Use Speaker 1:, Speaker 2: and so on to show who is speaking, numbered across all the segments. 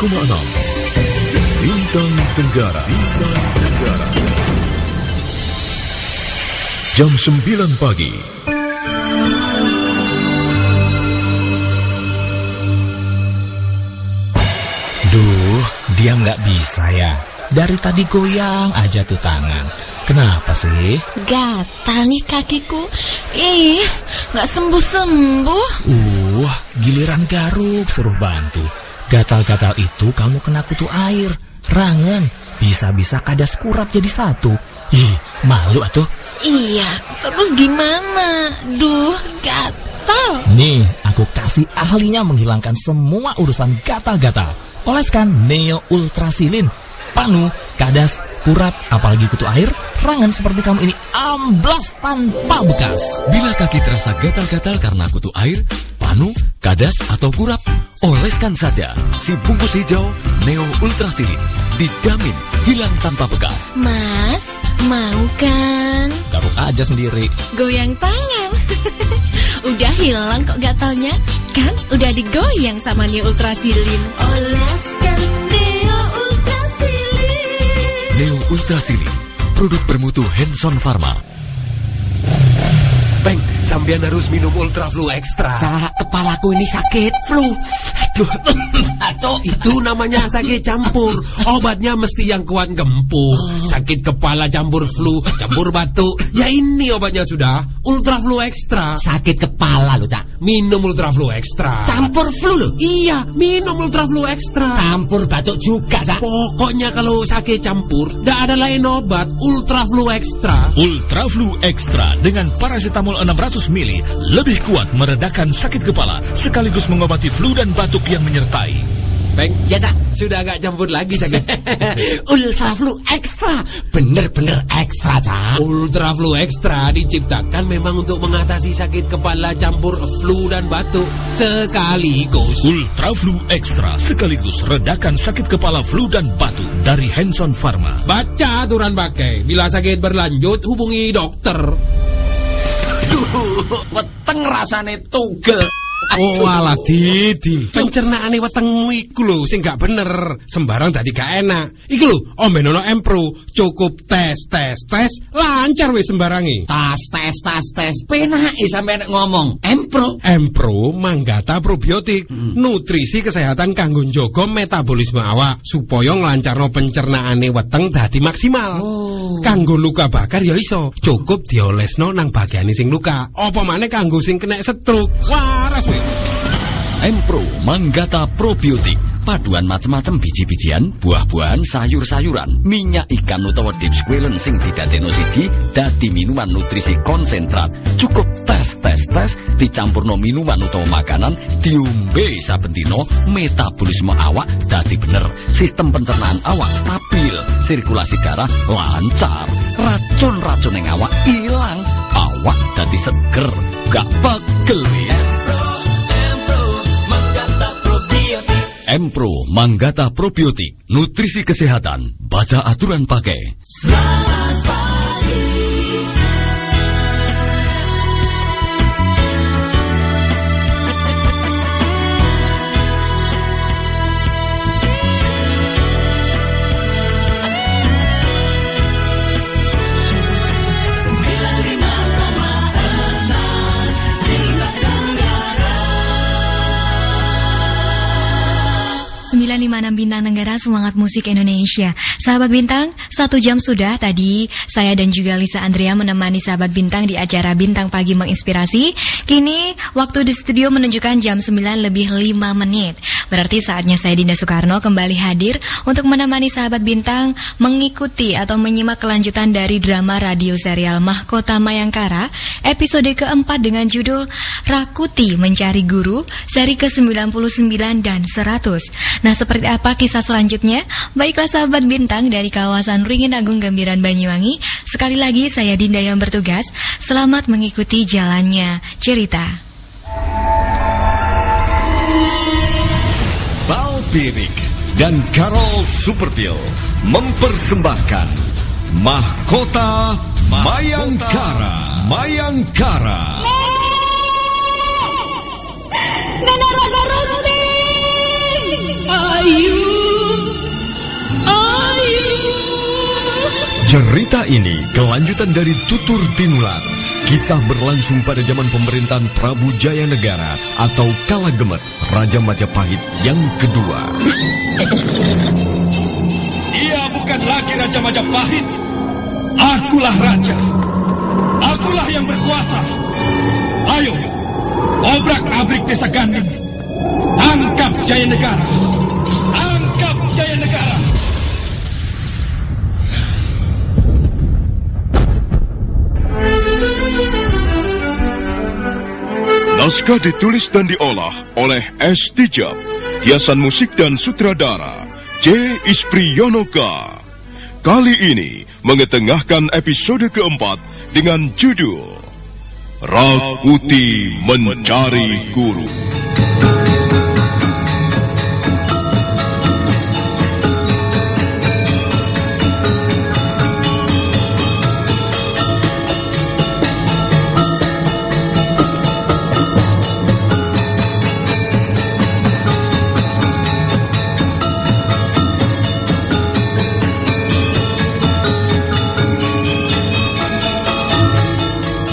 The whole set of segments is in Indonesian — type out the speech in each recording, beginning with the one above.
Speaker 1: Bintang Tenggara Bintang Tenggara Jam 9 pagi
Speaker 2: Duh, dia nggak bisa ya. Dari tadi goyang aja tuh tangan. Kenapa sih?
Speaker 3: Gatal nih kakiku. Ih, nggak sembuh-sembuh.
Speaker 2: Uh, giliran garuk suruh bantu. Gatal-gatal itu kamu kena kutu air, rangan, bisa-bisa kadas kurap jadi satu. Ih, malu atuh.
Speaker 3: Iya, terus gimana? Duh, gatal.
Speaker 2: Nih, aku kasih ahlinya menghilangkan semua urusan gatal-gatal. Oleskan Neo Ultrasilin. Panu, kadas, kurap, apalagi kutu air, rangan seperti kamu ini amblas tanpa bekas.
Speaker 4: Bila kaki terasa gatal-gatal karena kutu air, panu, kadas, atau kurap, oleskan saja si bungkus hijau Neo Ultrasilin. Dijamin hilang tanpa bekas.
Speaker 3: Mas, mau kan?
Speaker 2: Garuk aja sendiri.
Speaker 3: Goyang tangan. udah hilang kok gatalnya? Kan udah digoyang sama Neo Ultrasilin. Oleskan Neo Ultrasilin.
Speaker 4: Neo Ultrasilin, produk bermutu Hanson Pharma.
Speaker 5: Bang, sampean harus minum Ultra Flu Extra.
Speaker 6: Salah kepalaku ini sakit flu. Aduh, aduh.
Speaker 5: Itu namanya sakit campur. Obatnya mesti yang kuat gempur. Sakit kepala campur flu, campur batuk. Ya ini obatnya sudah. Ultra Flu Extra.
Speaker 6: Sakit kepala loh, Cak.
Speaker 5: Minum Ultra Flu Extra.
Speaker 6: Campur flu loh.
Speaker 5: Iya, minum Ultra Flu Extra.
Speaker 6: Campur batuk juga, Cak.
Speaker 5: Pokoknya kalau sakit campur, tidak ada lain obat. Ultra Flu Extra.
Speaker 1: Ultra Flu Extra dengan paracetamol 600 mili lebih kuat meredakan sakit kepala sekaligus mengobati flu dan batuk yang menyertai.
Speaker 5: Bang,
Speaker 6: Ya, Cak.
Speaker 5: sudah agak campur lagi sakit.
Speaker 6: Ultra flu ekstra. Bener-bener ekstra, Cak.
Speaker 5: Ultra Flu Extra diciptakan memang untuk mengatasi sakit kepala campur flu dan batuk sekaligus.
Speaker 1: Ultra Flu Extra sekaligus redakan sakit kepala flu dan batuk dari Hanson Pharma.
Speaker 5: Baca aturan pakai. Bila sakit berlanjut, hubungi dokter.
Speaker 6: Duh, weteng rasane tugel.
Speaker 5: Oh alah Didi. Pencernaan wetengmu iku lho Sing gak bener. Sembarang tadi gak enak. Iku lho Omben ono empro. Cukup tes tes tes. Lancar wis sembarangi.
Speaker 6: Tas, tes, tas, tes. Penake sampe nek ngomong. Empro.
Speaker 5: Empro manggata probiotik. Nutrisi kesehatan kanggo njogo metabolisme awak Supaya nglancarno pencernaane weteng dadi maksimal Kanggo luka bakar ya iso. Cukup diolesno nang bagian sing luka. Apa maneh kanggo sing kena stroke? Waras weh.
Speaker 4: Empro Manggata Probiotik Paduan macam-macam biji-bijian, buah-buahan, sayur-sayuran, minyak ikan utawa deep squalen sing didadekno siji dadi minuman nutrisi konsentrat. Cukup tes tes tes dicampurno minuman utawa makanan diombe saben metabolisme awak dadi bener. Sistem pencernaan awak stabil, sirkulasi darah lancar, racun-racun yang awak ilang, awak dadi seger, gak pegel wis. Empro Manggata Probiotik Nutrisi Kesehatan Baca aturan pakai.
Speaker 7: Sembilan 956 Bintang Negara Semangat Musik Indonesia. Sahabat Bintang, satu jam sudah tadi. Saya dan juga Lisa Andrea menemani sahabat Bintang di acara Bintang Pagi Menginspirasi. Kini waktu di studio menunjukkan jam 9 lebih 5 menit. Berarti saatnya saya Dinda Soekarno kembali hadir Untuk menemani sahabat Bintang Mengikuti atau menyimak kelanjutan dari drama radio serial Mahkota Mayangkara Episode keempat dengan judul Rakuti Mencari Guru Seri ke-99 dan 100 Nah seperti apa kisah selanjutnya? Baiklah sahabat bintang dari kawasan Ringin Agung Gambiran Banyuwangi Sekali lagi saya Dinda yang bertugas Selamat mengikuti jalannya cerita
Speaker 8: Balpinik dan Carol Superpil mempersembahkan Mahkota Mayangkara. Mayangkara.
Speaker 3: Nenek Raga Runting!
Speaker 9: Ayu. Ayu.
Speaker 8: Cerita ini kelanjutan dari Tutur Tinular. Kisah berlangsung pada zaman pemerintahan Prabu Jaya Negara atau Kala Gemet, Raja Majapahit yang kedua.
Speaker 1: Dia bukan lagi Raja Majapahit. Akulah Raja. Akulah yang berkuasa. Ayo, obrak-abrik desa Ganding. Tangkap Jaya Negara. Tangkap Jaya Negara.
Speaker 10: Naskah ditulis dan diolah oleh S. Tijab, hiasan musik dan sutradara J. Ispriyonoka. Kali ini mengetengahkan episode keempat dengan judul Rakuti Mencari Guru.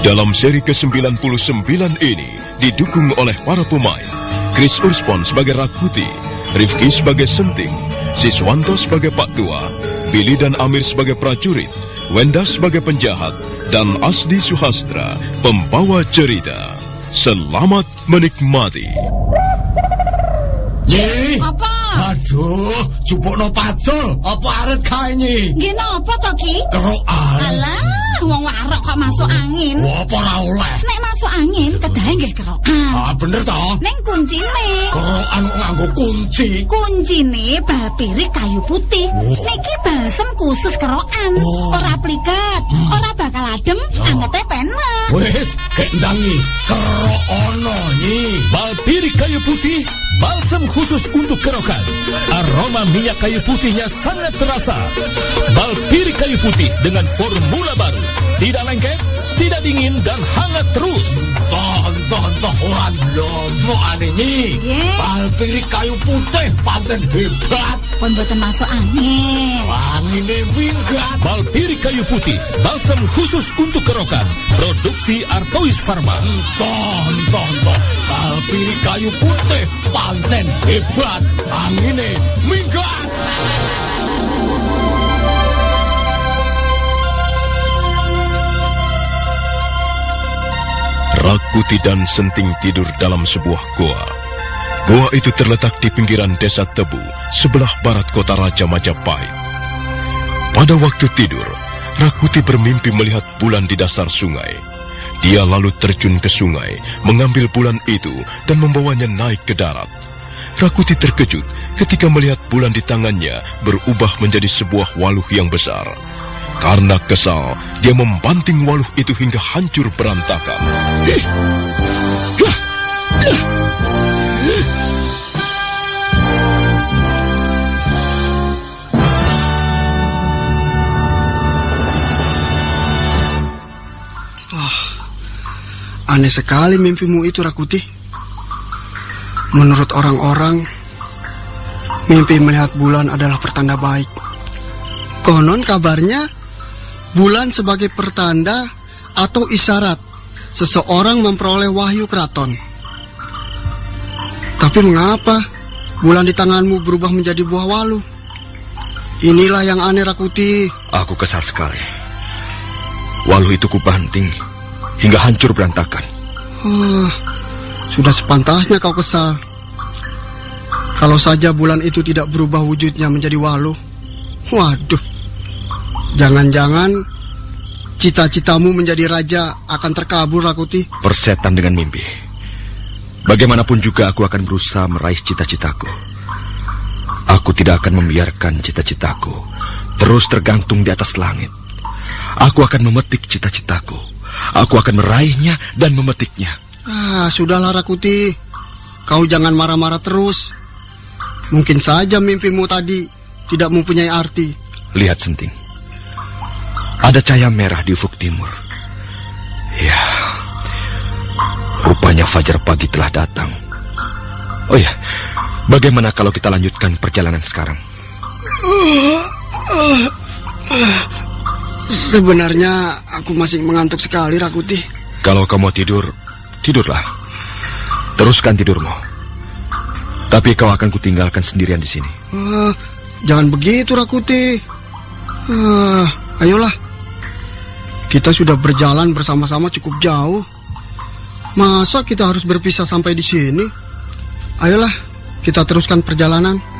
Speaker 10: Dalam seri ke-99 ini didukung oleh para pemain Chris Urspon sebagai Rakuti, Rifki sebagai Senting, Siswanto sebagai Pak Tua, Billy dan Amir sebagai prajurit, Wenda sebagai penjahat, dan Asdi Suhastra, pembawa cerita. Selamat menikmati.
Speaker 11: Nyi.
Speaker 9: Apa?
Speaker 11: Aduh, jupukno pacul. Apa arit kae nyi?
Speaker 9: Nggih napa to, Ki?
Speaker 11: Kerokan.
Speaker 9: Alah, wong warok kok masuk angin.
Speaker 11: Apa ora oleh?
Speaker 9: Nek masuk angin kedahe nggih kerokan.
Speaker 11: Ah, bener to?
Speaker 9: Ning kuncine.
Speaker 11: Kerokan kok nganggo kunci.
Speaker 9: Kuncine bal pirik kayu putih.
Speaker 11: Oh.
Speaker 9: Niki balsem khusus kerokan.
Speaker 11: Oh.
Speaker 9: Ora pliket, ora bakal adem, angete penak.
Speaker 11: Wis, kek ndangi. Kerok ono nyi.
Speaker 1: Balpirik kayu putih, balsam khusus untuk kerokan. Aroma minyak kayu putihnya sangat terasa. Balpirik kayu putih dengan formula baru. Tidak lengket, tidak dingin, dan hangat terus.
Speaker 11: Ton, ton, ton, orang lomo.
Speaker 9: Nggih.
Speaker 11: Balpirik kayu putih, pancen hebat.
Speaker 9: Pun boten masuk angin.
Speaker 11: Angine minggat.
Speaker 1: Balpirik kayu putih, balsam khusus untuk kerokan. Produksi Artois Pharma.
Speaker 11: Ton, ton, ton. Balpirik kayu putih, pancen hebat. Angine minggat.
Speaker 10: Rakuti dan Senting tidur dalam sebuah goa. Goa itu terletak di pinggiran desa Tebu, sebelah barat kota Raja Majapahit. Pada waktu tidur, Rakuti bermimpi melihat bulan di dasar sungai. Dia lalu terjun ke sungai, mengambil bulan itu dan membawanya naik ke darat. Rakuti terkejut ketika melihat bulan di tangannya berubah menjadi sebuah waluh yang besar. Karena kesal, dia membanting waluh itu hingga hancur berantakan.
Speaker 12: Aneh sekali mimpimu itu, Rakuti. Menurut orang-orang, mimpi melihat bulan adalah pertanda baik. Konon kabarnya, bulan sebagai pertanda atau isyarat seseorang memperoleh wahyu keraton. Tapi mengapa bulan di tanganmu berubah menjadi buah walu? Inilah yang aneh, Rakuti.
Speaker 13: Aku kesal sekali. Waluh itu kubanting hingga hancur berantakan.
Speaker 12: Oh, sudah sepantasnya kau kesal. Kalau saja bulan itu tidak berubah wujudnya menjadi walu. Waduh. Jangan-jangan cita-citamu menjadi raja akan terkabur, Rakuti.
Speaker 13: Persetan dengan mimpi. Bagaimanapun juga aku akan berusaha meraih cita-citaku. Aku tidak akan membiarkan cita-citaku terus tergantung di atas langit. Aku akan memetik cita-citaku. Aku akan meraihnya dan memetiknya.
Speaker 12: Ah, sudahlah Rakuti. Kau jangan marah-marah terus. Mungkin saja mimpimu tadi tidak mempunyai arti.
Speaker 13: Lihat senting. Ada cahaya merah di ufuk timur. Ya. Rupanya fajar pagi telah datang. Oh ya, Bagaimana kalau kita lanjutkan perjalanan sekarang?
Speaker 12: Sebenarnya aku masih mengantuk sekali, Rakuti.
Speaker 13: Kalau kamu mau tidur, tidurlah. Teruskan tidurmu. Tapi kau akan kutinggalkan sendirian di sini.
Speaker 12: Uh, jangan begitu, Rakuti. Uh, ayolah. Kita sudah berjalan bersama-sama cukup jauh. Masa kita harus berpisah sampai di sini? Ayolah, kita teruskan perjalanan.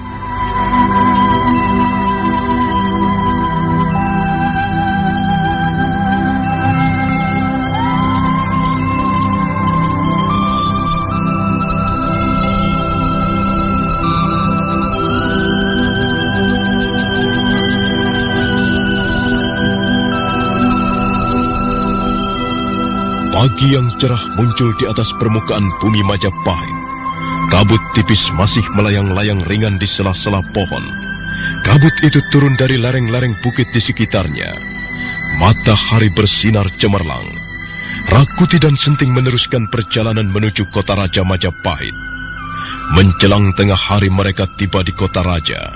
Speaker 10: Pagi yang cerah muncul di atas permukaan bumi Majapahit. Kabut tipis masih melayang-layang ringan di sela-sela pohon. Kabut itu turun dari lereng-lereng bukit di sekitarnya. Matahari bersinar cemerlang. Rakuti dan Senting meneruskan perjalanan menuju kota Raja Majapahit. Menjelang tengah hari mereka tiba di kota Raja.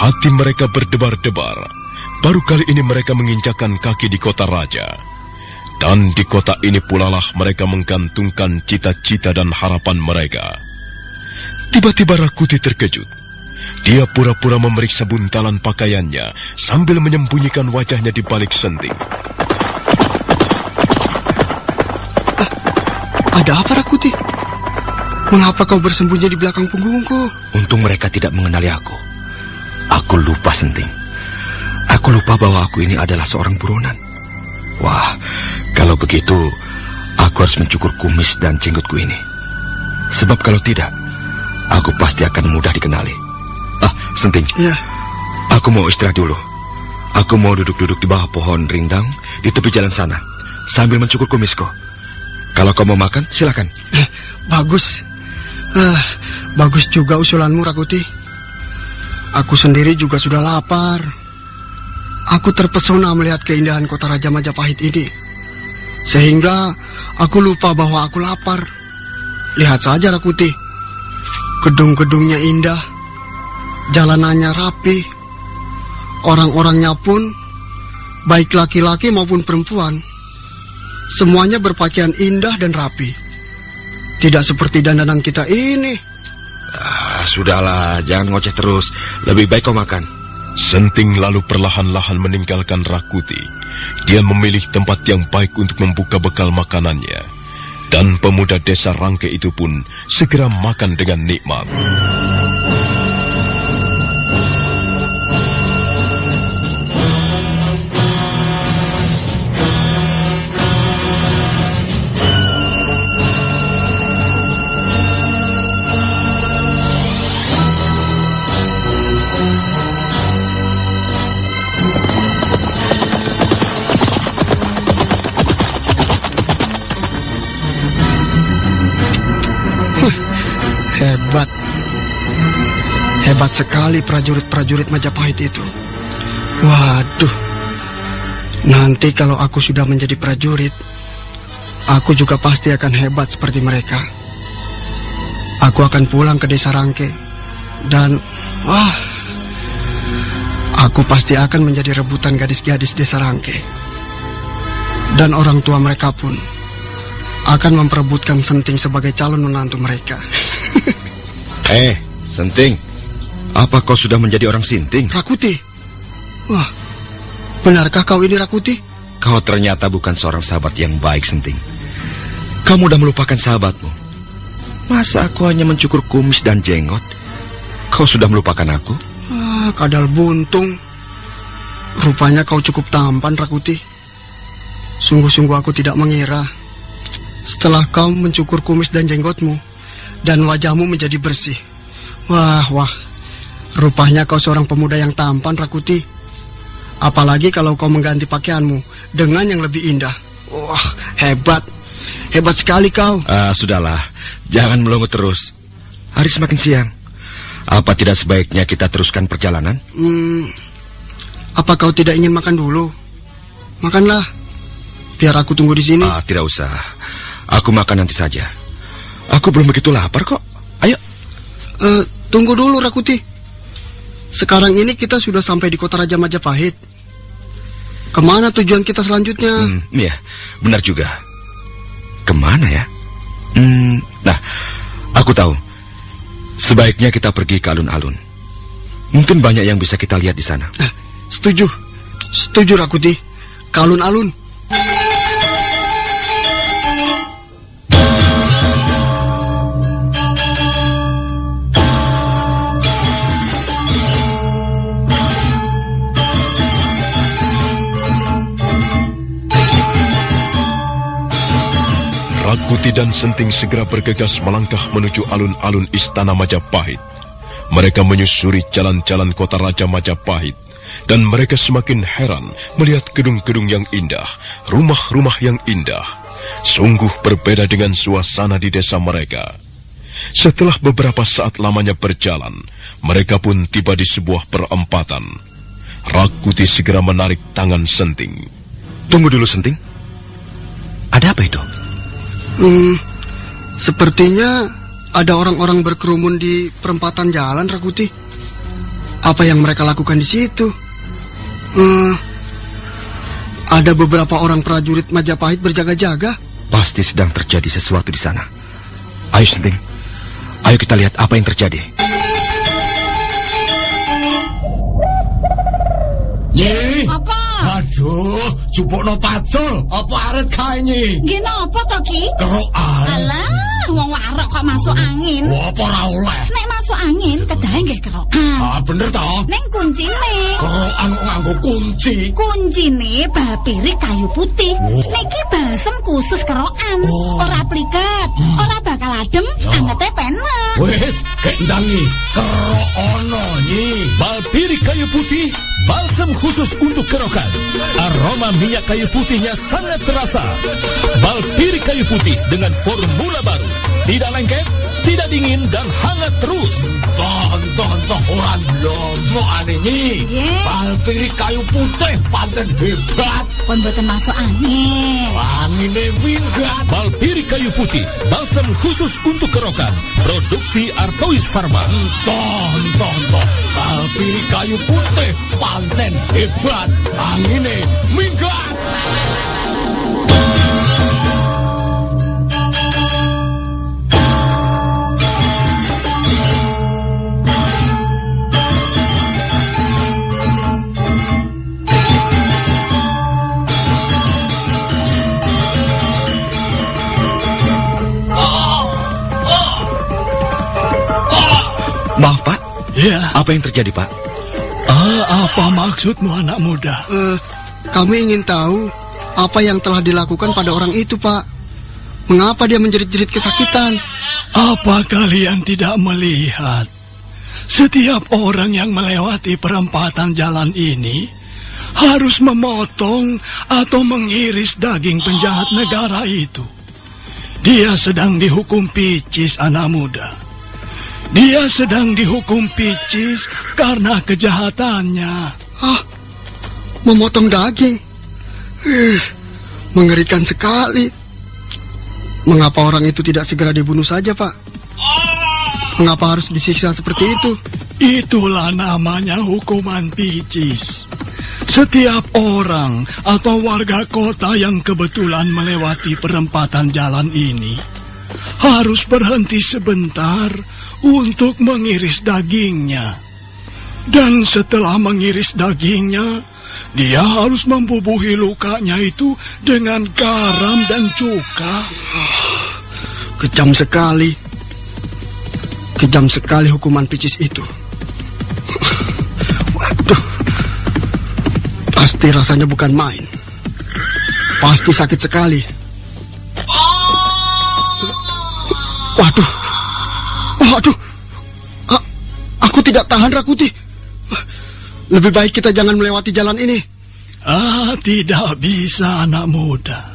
Speaker 10: Hati mereka berdebar-debar. Baru kali ini mereka menginjakan kaki di kota Raja. Dan di kota ini pula lah mereka menggantungkan cita-cita dan harapan mereka. Tiba-tiba Rakuti terkejut. Dia pura-pura memeriksa buntalan pakaiannya sambil menyembunyikan wajahnya di balik senting.
Speaker 12: Ah, ada apa Rakuti? Mengapa kau bersembunyi di belakang punggungku?
Speaker 13: Untung mereka tidak mengenali aku. Aku lupa senting. Aku lupa bahwa aku ini adalah seorang buronan. Wah, kalau begitu, aku harus mencukur kumis dan jenggotku ini. Sebab kalau tidak, Aku pasti akan mudah dikenali. Ah, Senting.
Speaker 12: Iya.
Speaker 13: Aku mau istirahat dulu. Aku mau duduk-duduk di bawah pohon rindang di tepi jalan sana sambil mencukur kumisku. Kalau kau mau makan, silakan.
Speaker 12: Eh, bagus. Ah, bagus juga usulanmu, Rakuti. Aku sendiri juga sudah lapar. Aku terpesona melihat keindahan kota Raja Majapahit ini. Sehingga aku lupa bahwa aku lapar. Lihat saja, Rakuti. Gedung-gedungnya indah, jalanannya rapi, orang-orangnya pun baik laki-laki maupun perempuan. Semuanya berpakaian indah dan rapi. Tidak seperti dandanan kita ini.
Speaker 13: Ah, sudahlah, jangan ngoceh terus. Lebih baik kau makan.
Speaker 10: Senting lalu perlahan-lahan meninggalkan Rakuti. Dia memilih tempat yang baik untuk membuka bekal makanannya. Dan pemuda desa Rangke itu pun segera makan dengan nikmat.
Speaker 12: Hebat sekali prajurit-prajurit Majapahit itu. Waduh. Nanti kalau aku sudah menjadi prajurit, aku juga pasti akan hebat seperti mereka. Aku akan pulang ke desa Rangke dan wah, aku pasti akan menjadi rebutan gadis-gadis desa Rangke. Dan orang tua mereka pun akan memperebutkan Senting sebagai calon menantu mereka.
Speaker 13: eh, Senting. Apa kau sudah menjadi orang sinting?
Speaker 12: Rakuti. Wah, benarkah kau ini Rakuti?
Speaker 13: Kau ternyata bukan seorang sahabat yang baik, Senting. Kamu sudah melupakan sahabatmu. Masa aku hanya mencukur kumis dan jenggot? Kau sudah melupakan aku?
Speaker 12: Ah, kadal buntung. Rupanya kau cukup tampan, Rakuti. Sungguh-sungguh aku tidak mengira. Setelah kau mencukur kumis dan jenggotmu, dan wajahmu menjadi bersih. Wah, wah, Rupanya kau seorang pemuda yang tampan, Rakuti. Apalagi kalau kau mengganti pakaianmu dengan yang lebih indah. Wah, hebat. Hebat sekali kau.
Speaker 13: Ah, sudahlah. Jangan melongo terus. Hari semakin siang. Apa tidak sebaiknya kita teruskan perjalanan?
Speaker 12: Hmm, apa kau tidak ingin makan dulu? Makanlah. Biar aku tunggu di sini.
Speaker 13: Ah, tidak usah. Aku makan nanti saja. Aku belum begitu lapar kok. Ayo.
Speaker 12: Uh, Tunggu dulu Rakuti. Sekarang ini kita sudah sampai di kota Raja Majapahit. Ke mana tujuan kita selanjutnya?
Speaker 13: Hmm, iya, benar juga. Ke mana ya? Hmm, nah, aku tahu. Sebaiknya kita pergi ke alun-alun. Mungkin banyak yang bisa kita lihat di sana.
Speaker 12: Nah, setuju. Setuju Rakuti. Ke alun-alun.
Speaker 10: Rakuti dan Senting segera bergegas melangkah menuju alun-alun istana Majapahit. Mereka menyusuri jalan-jalan kota Raja Majapahit. Dan mereka semakin heran melihat gedung-gedung yang indah, rumah-rumah yang indah. Sungguh berbeda dengan suasana di desa mereka. Setelah beberapa saat lamanya berjalan, mereka pun tiba di sebuah perempatan. Rakuti segera menarik tangan Senting.
Speaker 13: Tunggu dulu, Senting. Ada apa itu?
Speaker 12: Hmm, sepertinya ada orang-orang berkerumun di perempatan jalan, Rakuti. Apa yang mereka lakukan di situ? Hmm, ada beberapa orang prajurit Majapahit berjaga-jaga.
Speaker 13: Pasti sedang terjadi sesuatu di sana. Ayo, Senting. Ayo kita lihat apa yang terjadi.
Speaker 14: Nyi.
Speaker 9: Apa?
Speaker 14: Aduh, jupukno pacul. Apa aret kae nyi?
Speaker 9: Nggih napa to Ki?
Speaker 14: Kerokan.
Speaker 9: Alah, wong warok kok masuk angin.
Speaker 14: Apa ora oleh?
Speaker 9: Masuk angin kedahe nggih kerokan.
Speaker 14: Ah, bener toh?
Speaker 9: Neng kuncine.
Speaker 14: Kerokan kok nganggo kunci.
Speaker 9: Kuncine bal pirik kayu putih.
Speaker 14: Oh.
Speaker 9: Niki balsem khusus kerokan.
Speaker 14: Oh.
Speaker 9: Ora pliket, ora bakal adem, angete penek.
Speaker 14: Wes, kendangi. Kerok ono nyi.
Speaker 1: Balpiri kayu putih, balsam khusus untuk kerokan. Aroma minyak kayu putihnya sangat terasa. Balpiri kayu putih dengan formula baru. Tidak lengket, tidak dingin, dan hangat terus.
Speaker 14: Ton, ton, ton, orang lomo ane nyi.
Speaker 9: Nggih.
Speaker 14: Balpiri kayu putih pancen hebat.
Speaker 9: Pun boten masuk angin.
Speaker 14: Angine minggat.
Speaker 1: Balpiri kayu putih, balsam khusus untuk kerokan. Produksi Artois Pharma.
Speaker 14: Ton, ton, ton. Balpiri kayu putih pancen hebat. Angine minggat.
Speaker 13: Maaf, Pak.
Speaker 15: Ya,
Speaker 13: Apa yang terjadi, Pak?
Speaker 15: ah, apa maksudmu anak muda?
Speaker 12: Eh, kami ingin tahu apa yang telah dilakukan pada orang itu, Pak. Mengapa dia menjerit-jerit kesakitan?
Speaker 15: Apa kalian tidak melihat? Setiap orang yang melewati perempatan jalan ini harus memotong atau mengiris daging penjahat negara itu. Dia sedang dihukum picis anak muda. Dia sedang dihukum picis karena kejahatannya.
Speaker 12: Ah, memotong daging. Eh, mengerikan sekali. Mengapa orang itu tidak segera dibunuh saja, Pak? Mengapa harus disiksa seperti itu?
Speaker 15: Itulah namanya hukuman picis. Setiap orang atau warga kota yang kebetulan melewati perempatan jalan ini harus berhenti sebentar untuk mengiris dagingnya. Dan setelah mengiris dagingnya, dia harus membubuhi lukanya itu dengan garam dan cuka.
Speaker 12: Kejam sekali. Kejam sekali hukuman picis itu. Waduh. Pasti rasanya bukan main. Pasti sakit sekali. Waduh. Waduh. A- aku tidak tahan Rakuti. Lebih baik kita jangan melewati jalan ini.
Speaker 15: Ah, tidak bisa anak muda.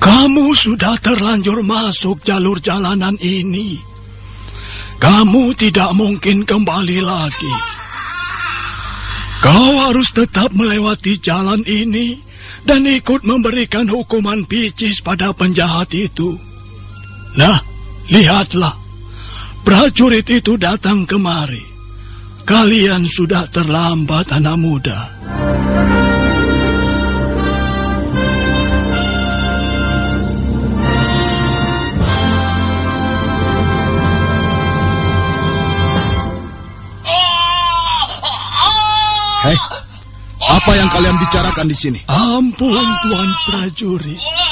Speaker 15: Kamu sudah terlanjur masuk jalur jalanan ini. Kamu tidak mungkin kembali lagi. Kau harus tetap melewati jalan ini dan ikut memberikan hukuman picis pada penjahat itu. Nah, lihatlah. Prajurit itu datang kemari. Kalian sudah terlambat, anak muda.
Speaker 16: Hei, apa yang kalian bicarakan di sini?
Speaker 15: Ampun, Tuan Prajurit.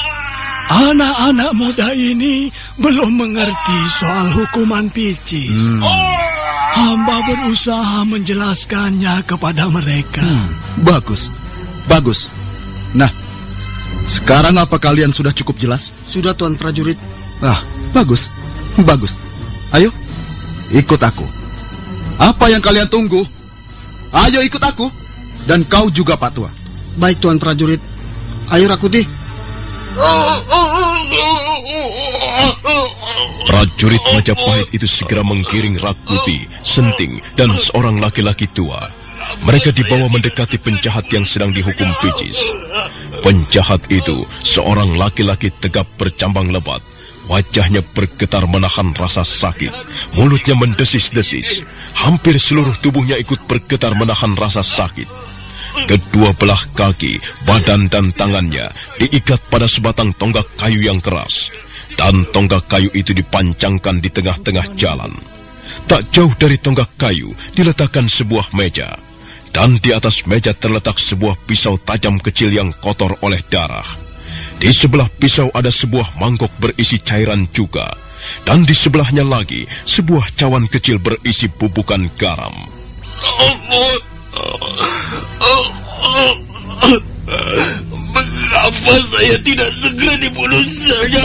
Speaker 15: Anak-anak muda ini belum mengerti soal hukuman picis.
Speaker 16: Hmm.
Speaker 15: Hamba berusaha menjelaskannya kepada mereka.
Speaker 16: Hmm, bagus, bagus. Nah, sekarang apa kalian sudah cukup jelas?
Speaker 12: Sudah, Tuan Prajurit.
Speaker 16: Ah, bagus, bagus. Ayo, ikut aku. Apa yang kalian tunggu? Ayo ikut aku. Dan kau juga, Pak Tua.
Speaker 12: Baik, Tuan Prajurit. Ayo, Rakuti.
Speaker 10: Prajurit Majapahit itu segera menggiring Rakuti, Senting, dan seorang laki-laki tua. Mereka dibawa mendekati penjahat yang sedang dihukum picis. Penjahat itu seorang laki-laki tegap bercambang lebat. Wajahnya bergetar menahan rasa sakit. Mulutnya mendesis-desis. Hampir seluruh tubuhnya ikut bergetar menahan rasa sakit. Kedua belah kaki, badan dan tangannya diikat pada sebatang tonggak kayu yang keras. Dan tonggak kayu itu dipancangkan di tengah-tengah jalan. Tak jauh dari tonggak kayu diletakkan sebuah meja. Dan di atas meja terletak sebuah pisau tajam kecil yang kotor oleh darah. Di sebelah pisau ada sebuah mangkok berisi cairan juga. Dan di sebelahnya lagi sebuah cawan kecil berisi bubukan garam.
Speaker 17: Mengapa saya tidak segera dibunuh saja?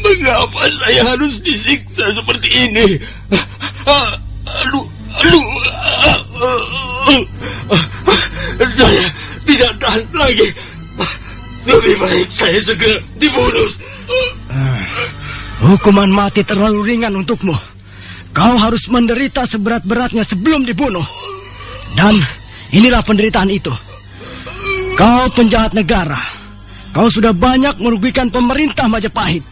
Speaker 17: Mengapa saya harus disiksa seperti ini? Aduh, aduh. Saya tidak tahan lagi. Lebih baik saya segera dibunuh.
Speaker 12: Hukuman mati terlalu ringan untukmu. Kau harus menderita seberat-beratnya sebelum dibunuh. Dan inilah penderitaan itu. Kau penjahat negara. Kau sudah banyak merugikan pemerintah Majapahit.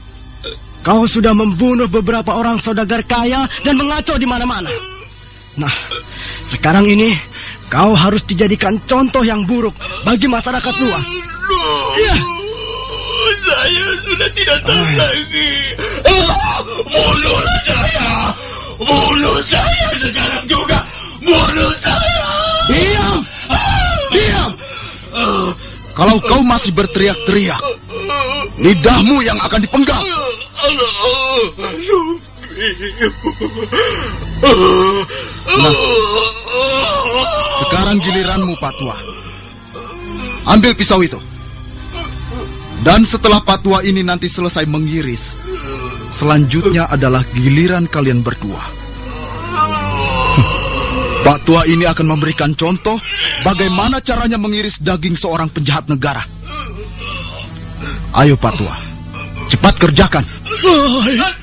Speaker 12: Kau sudah membunuh beberapa orang saudagar kaya dan mengacau di mana-mana. Nah, sekarang ini kau harus dijadikan contoh yang buruk bagi masyarakat luas.
Speaker 17: Iya. Saya sudah tidak tahan lagi. Ah, bunuhlah saya. Bunuh saya sekarang juga. Bunuh saya.
Speaker 16: Diam. Diam. Kalau kau masih berteriak-teriak, lidahmu yang akan dipenggal. Nah, sekarang giliranmu, Pak Tua. Ambil pisau itu. Dan setelah Patua ini nanti selesai mengiris, selanjutnya adalah giliran kalian berdua. Pak Tua ini akan memberikan contoh bagaimana caranya mengiris daging seorang penjahat negara. Ayo Pak Tua, cepat kerjakan.
Speaker 15: Baik,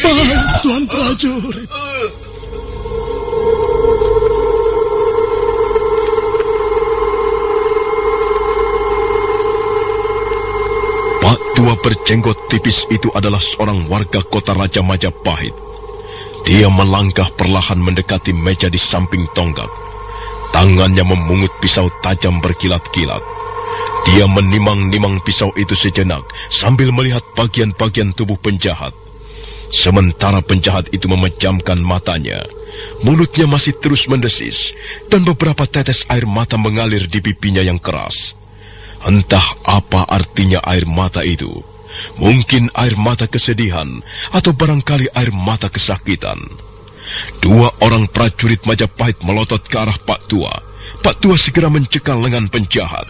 Speaker 15: baik Tuan Prajurit.
Speaker 10: Tua berjenggot tipis itu adalah seorang warga kota Raja Majapahit. Dia melangkah perlahan mendekati meja di samping tonggak. Tangannya memungut pisau tajam berkilat-kilat. Dia menimang-nimang pisau itu sejenak sambil melihat bagian-bagian tubuh penjahat. Sementara penjahat itu memejamkan matanya, mulutnya masih terus mendesis dan beberapa tetes air mata mengalir di pipinya yang keras. Entah apa artinya air mata itu. Mungkin air mata kesedihan atau barangkali air mata kesakitan. Dua orang prajurit Majapahit melotot ke arah Pak Tua. Pak Tua segera mencekal lengan penjahat.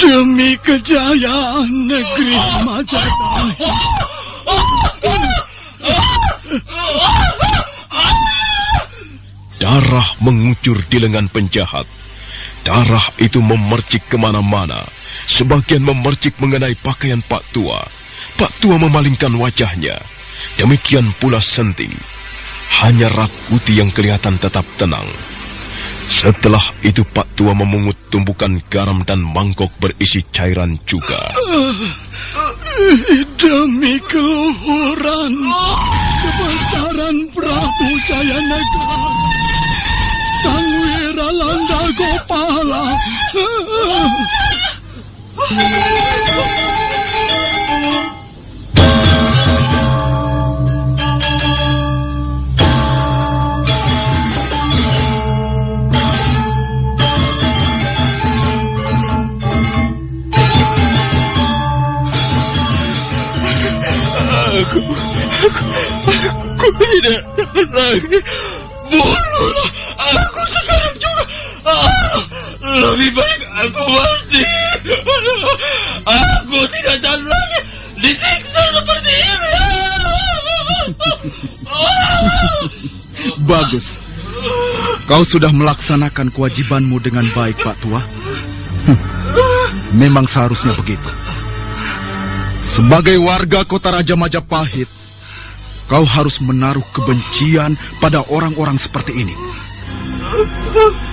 Speaker 15: Demi kejayaan negeri Majapahit.
Speaker 10: Darah mengucur di lengan penjahat. Darah itu memercik ke mana-mana. Sebagian memercik mengenai pakaian Pak Tua. Pak Tua memalingkan wajahnya. Demikian pula Senting. Hanya Rakuti yang kelihatan tetap tenang. Setelah itu Pak Tua memungut tumpukan garam dan mangkok berisi cairan juga.
Speaker 15: Demi keluhuran kebesaran Prabu Jayanegara, Sang Wiralanda Gopala.
Speaker 17: Aku, aku, aku tidak tahan lagi. Bunuhlah aku sekarang. Ah, lebih baik aku mati. Aku tidak tahan lagi disiksa seperti ini.
Speaker 16: Bagus. Kau sudah melaksanakan kewajibanmu dengan baik, Pak Tua. Memang seharusnya begitu. Sebagai warga kota Raja Majapahit, kau harus menaruh kebencian pada orang-orang seperti ini.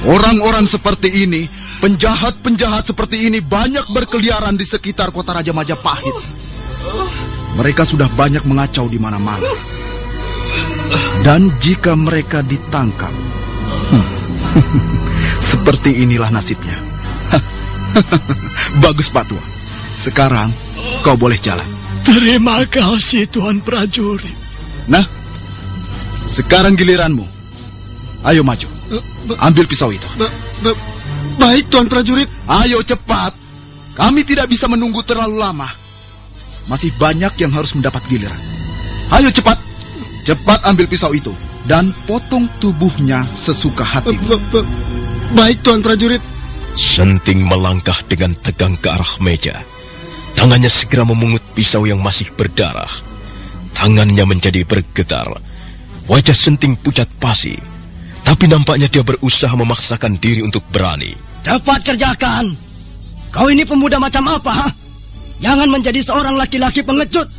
Speaker 16: Orang-orang seperti ini, penjahat-penjahat seperti ini banyak berkeliaran di sekitar kota Raja Majapahit. Mereka sudah banyak mengacau di mana-mana. Dan jika mereka ditangkap, hmm, seperti inilah nasibnya. Bagus Pak Tua. Sekarang kau boleh jalan.
Speaker 15: Terima kasih Tuan Prajurit.
Speaker 16: Nah, sekarang giliranmu. Ayo maju. Ambil pisau itu.
Speaker 12: Baik, Tuan Prajurit.
Speaker 16: Ayo cepat. Kami tidak bisa menunggu terlalu lama. Masih banyak yang harus mendapat giliran. Ayo cepat. Cepat ambil pisau itu dan potong tubuhnya sesuka hatimu.
Speaker 12: Baik, Tuan Prajurit.
Speaker 10: Senting melangkah dengan tegang ke arah meja. Tangannya segera memungut pisau yang masih berdarah. Tangannya menjadi bergetar. Wajah Senting pucat pasi. Tapi nampaknya dia berusaha memaksakan diri untuk berani.
Speaker 18: Cepat kerjakan. Kau ini pemuda macam apa? Ha? Jangan menjadi seorang laki-laki pengecut.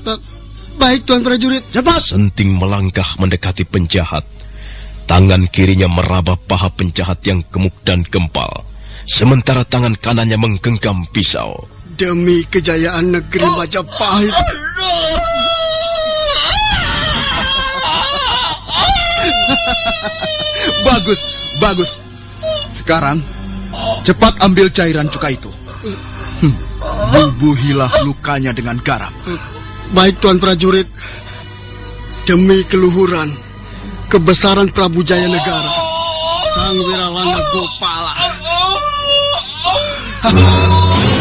Speaker 12: Baik, Tuan Prajurit.
Speaker 18: Cepat.
Speaker 10: Senting melangkah mendekati penjahat. Tangan kirinya meraba paha penjahat yang gemuk dan gempal. Sementara tangan kanannya menggenggam pisau.
Speaker 12: Demi kejayaan negeri Majapahit.
Speaker 16: bagus, bagus. Sekarang cepat ambil cairan cuka itu. Hmm, bubuhilah lukanya dengan garam.
Speaker 12: Baik, Tuan Prajurit. Demi keluhuran, kebesaran Prabu Jaya Negara, Sang Wiralanda Gopala.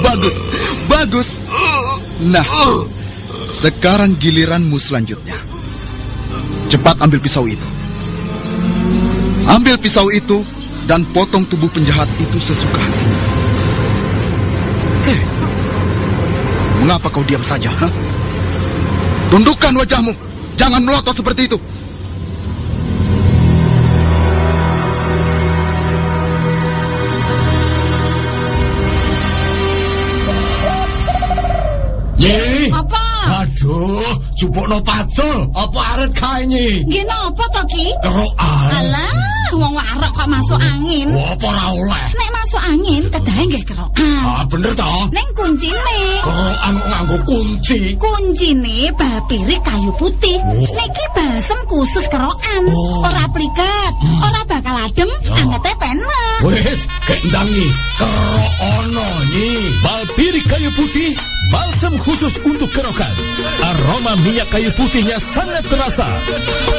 Speaker 16: Bagus, bagus. Nah, sekarang giliranmu selanjutnya. Cepat ambil pisau itu. Ambil pisau itu dan potong tubuh penjahat itu sesuka hatimu. Hei, mengapa kau diam saja? Ha? Tundukkan wajahmu, jangan melotot seperti itu.
Speaker 14: Nyi.
Speaker 9: Apa?
Speaker 14: Aduh, jupukno pacul. Apa aret kae nyi?
Speaker 9: Nggih napa to Ki?
Speaker 14: Kerokan.
Speaker 9: Alah, wong warok kok masuk angin.
Speaker 14: Wah, apa ora oleh?
Speaker 9: Nek masuk angin kedahe nggih kerokan.
Speaker 14: Ah, bener toh?
Speaker 9: Neng kuncine.
Speaker 14: Kerokan kok nganggo kunci.
Speaker 9: Kuncine bal pirik kayu putih.
Speaker 14: Oh.
Speaker 9: Niki balsem khusus kerokan.
Speaker 14: Oh.
Speaker 9: Ora pliket, ora bakal adem,
Speaker 14: Ya.
Speaker 9: angete penek.
Speaker 14: Wes, kendang nyi. Kerok ono nyi. Balpiri kayu putih, balsam khusus untuk kerokan. Aroma minyak kayu putihnya sangat terasa.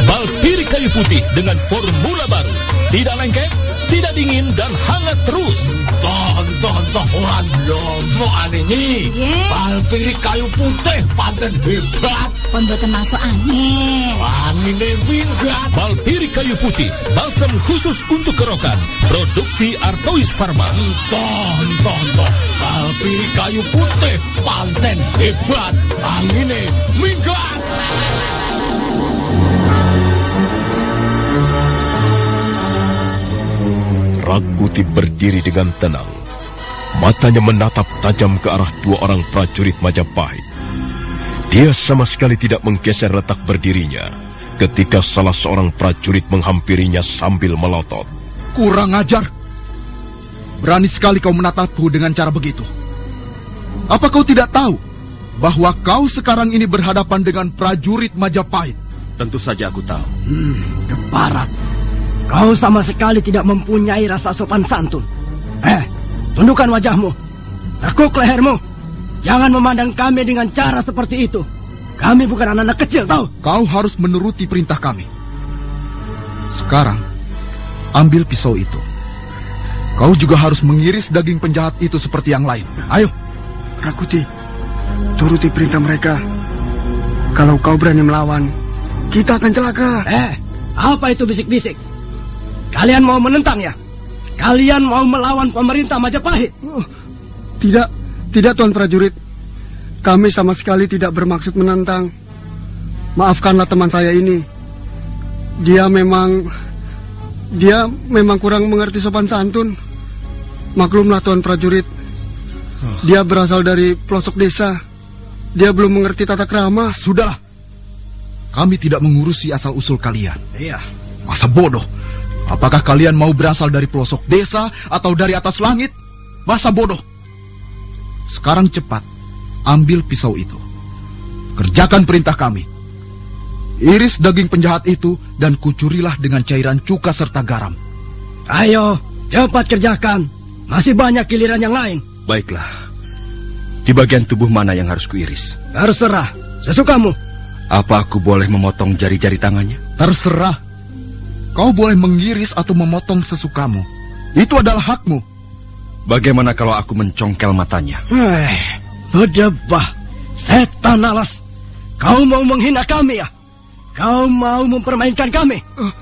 Speaker 14: Balpiri kayu putih dengan formula baru. Tidak lengket, tidak dingin dan hangat terus. Toh, toh, toh, orang lomo.
Speaker 9: Nggih.
Speaker 14: Balpiri kayu putih pancen hebat.
Speaker 9: Pun boten masuk angin.
Speaker 14: Angine minggat. Balpiri kayu putih, balsam khusus untuk kerokan. Produksi Artois Pharma. Entah, entah, entah. Balpiri kayu putih, pancen hebat. Angine minggat.
Speaker 10: Rakuti berdiri dengan tenang. Matanya menatap tajam ke arah dua orang prajurit Majapahit. Dia sama sekali tidak menggeser letak berdirinya ketika salah seorang prajurit menghampirinya sambil melotot.
Speaker 16: Kurang ajar. Berani sekali kau menatapku dengan cara begitu. Apa kau tidak tahu bahwa kau sekarang ini berhadapan dengan prajurit Majapahit?
Speaker 13: Tentu saja aku tahu.
Speaker 18: Hmm, keparat. Kau sama sekali tidak mempunyai rasa sopan santun. Eh, tundukkan wajahmu. Tekuk lehermu. Jangan memandang kami dengan cara seperti itu. Kami bukan anak-anak kecil, tahu?
Speaker 16: Kau harus menuruti perintah kami. Sekarang, ambil pisau itu. Kau juga harus mengiris daging penjahat itu seperti yang lain. Ayo.
Speaker 12: Rakuti, turuti perintah mereka. Kalau kau berani melawan, kita akan celaka.
Speaker 18: Eh, apa itu bisik-bisik? Kalian mau menentang ya? Kalian mau melawan pemerintah Majapahit?
Speaker 12: Oh, tidak, tidak Tuan Prajurit. Kami sama sekali tidak bermaksud menentang. Maafkanlah teman saya ini. Dia memang dia memang kurang mengerti sopan santun. Maklumlah Tuan Prajurit. Dia berasal dari pelosok desa. Dia belum mengerti tata krama.
Speaker 16: Sudah. Kami tidak mengurusi asal-usul kalian.
Speaker 18: Iya.
Speaker 16: Masa bodoh. Apakah kalian mau berasal dari pelosok desa atau dari atas langit? Masa bodoh. Sekarang cepat, ambil pisau itu. Kerjakan perintah kami. Iris daging penjahat itu dan kucurilah dengan cairan cuka serta garam.
Speaker 18: Ayo, cepat kerjakan. Masih banyak giliran yang lain.
Speaker 13: Baiklah. Di bagian tubuh mana yang harus kuiris?
Speaker 18: Terserah, sesukamu.
Speaker 13: Apa aku boleh memotong jari-jari tangannya?
Speaker 16: Terserah. Kau boleh mengiris atau memotong sesukamu. Itu adalah hakmu.
Speaker 13: Bagaimana kalau aku mencongkel matanya?
Speaker 18: Eh, berdebah. Setan alas. Kau mau menghina kami ya? Kau mau mempermainkan kami?
Speaker 12: Uh,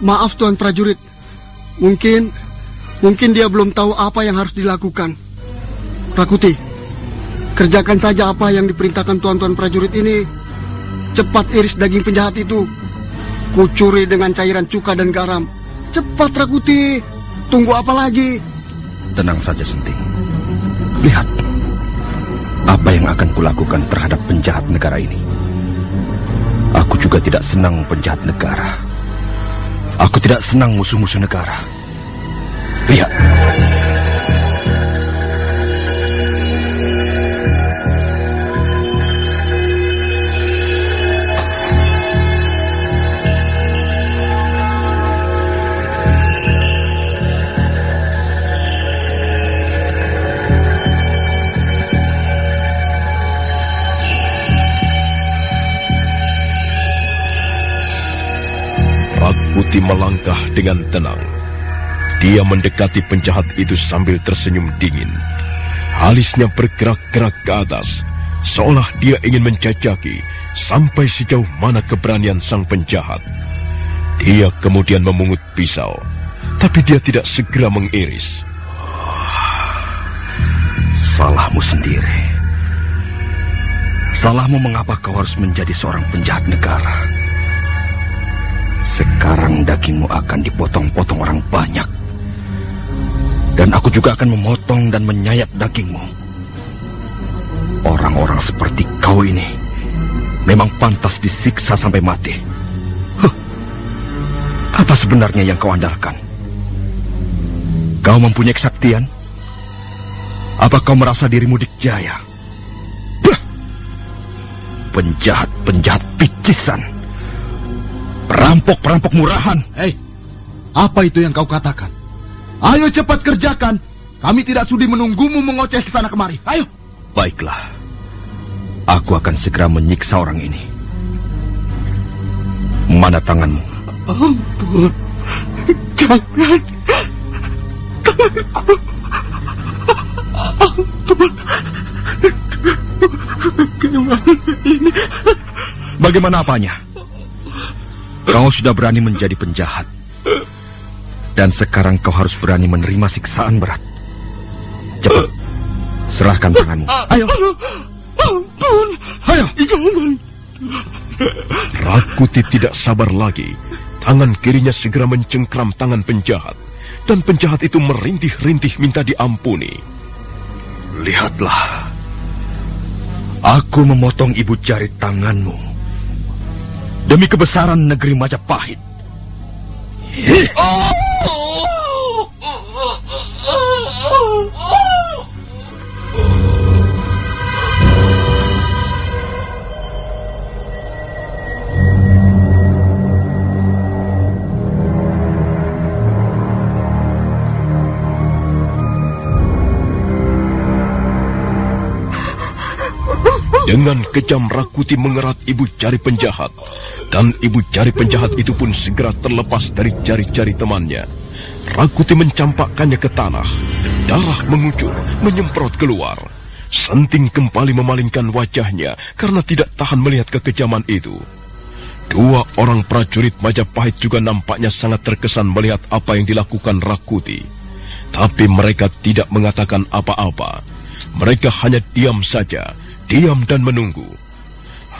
Speaker 12: maaf Tuan Prajurit. Mungkin, mungkin dia belum tahu apa yang harus dilakukan. Rakuti, kerjakan saja apa yang diperintahkan Tuan-Tuan Prajurit ini. Cepat iris daging penjahat itu. Kucuri dengan cairan cuka dan garam. Cepat Rakuti. Tunggu apa lagi?
Speaker 13: Tenang saja Senting. Lihat. Apa yang akan kulakukan terhadap penjahat negara ini. Aku juga tidak senang penjahat negara. Aku tidak senang musuh-musuh negara. Lihat.
Speaker 10: Rakuti melangkah dengan tenang. Dia mendekati penjahat itu sambil tersenyum dingin. Alisnya bergerak-gerak ke atas, seolah dia ingin menjajaki sampai sejauh mana keberanian sang penjahat. Dia kemudian memungut pisau, tapi dia tidak segera mengiris.
Speaker 13: Salahmu sendiri. Salahmu mengapa kau harus menjadi seorang penjahat negara. Sekarang dagingmu akan dipotong-potong orang banyak. Dan aku juga akan memotong dan menyayat dagingmu. Orang-orang seperti kau ini memang pantas disiksa sampai mati. Huh. Apa sebenarnya yang kau andalkan? Kau mempunyai kesaktian? Apa kau merasa dirimu dikjaya? Penjahat-penjahat picisan. Perampok-perampok murahan.
Speaker 16: Hei, apa itu yang kau katakan? Ayo cepat kerjakan. Kami tidak sudi menunggumu mengoceh ke sana kemari. Ayo.
Speaker 13: Baiklah. Aku akan segera menyiksa orang ini. Mana tanganmu?
Speaker 17: Ampun. Jangan. Tanganku. Ampun.
Speaker 13: Bagaimana ini? Bagaimana apanya? Kau sudah berani menjadi penjahat. Dan sekarang kau harus berani menerima siksaan berat. Cepat, serahkan tanganmu. Ayo.
Speaker 17: Ampun.
Speaker 13: Ayo.
Speaker 17: Jangan.
Speaker 10: Rakuti tidak sabar lagi. Tangan kirinya segera mencengkram tangan penjahat. dan penjahat itu merintih-rintih minta diampuni.
Speaker 13: Lihatlah, aku memotong ibu jari tanganmu demi kebesaran negeri Majapahit.
Speaker 10: Dengan kejam Rakuti mengerat ibu jari penjahat. Dan ibu jari penjahat itu pun segera terlepas dari jari-jari temannya. Rakuti mencampakkannya ke tanah. Darah mengucur, menyemprot keluar. Senting kembali memalingkan wajahnya karena tidak tahan melihat kekejaman itu. Dua orang prajurit Majapahit juga nampaknya sangat terkesan melihat apa yang dilakukan Rakuti. Tapi mereka tidak mengatakan apa-apa. Mereka hanya diam saja diam dan menunggu.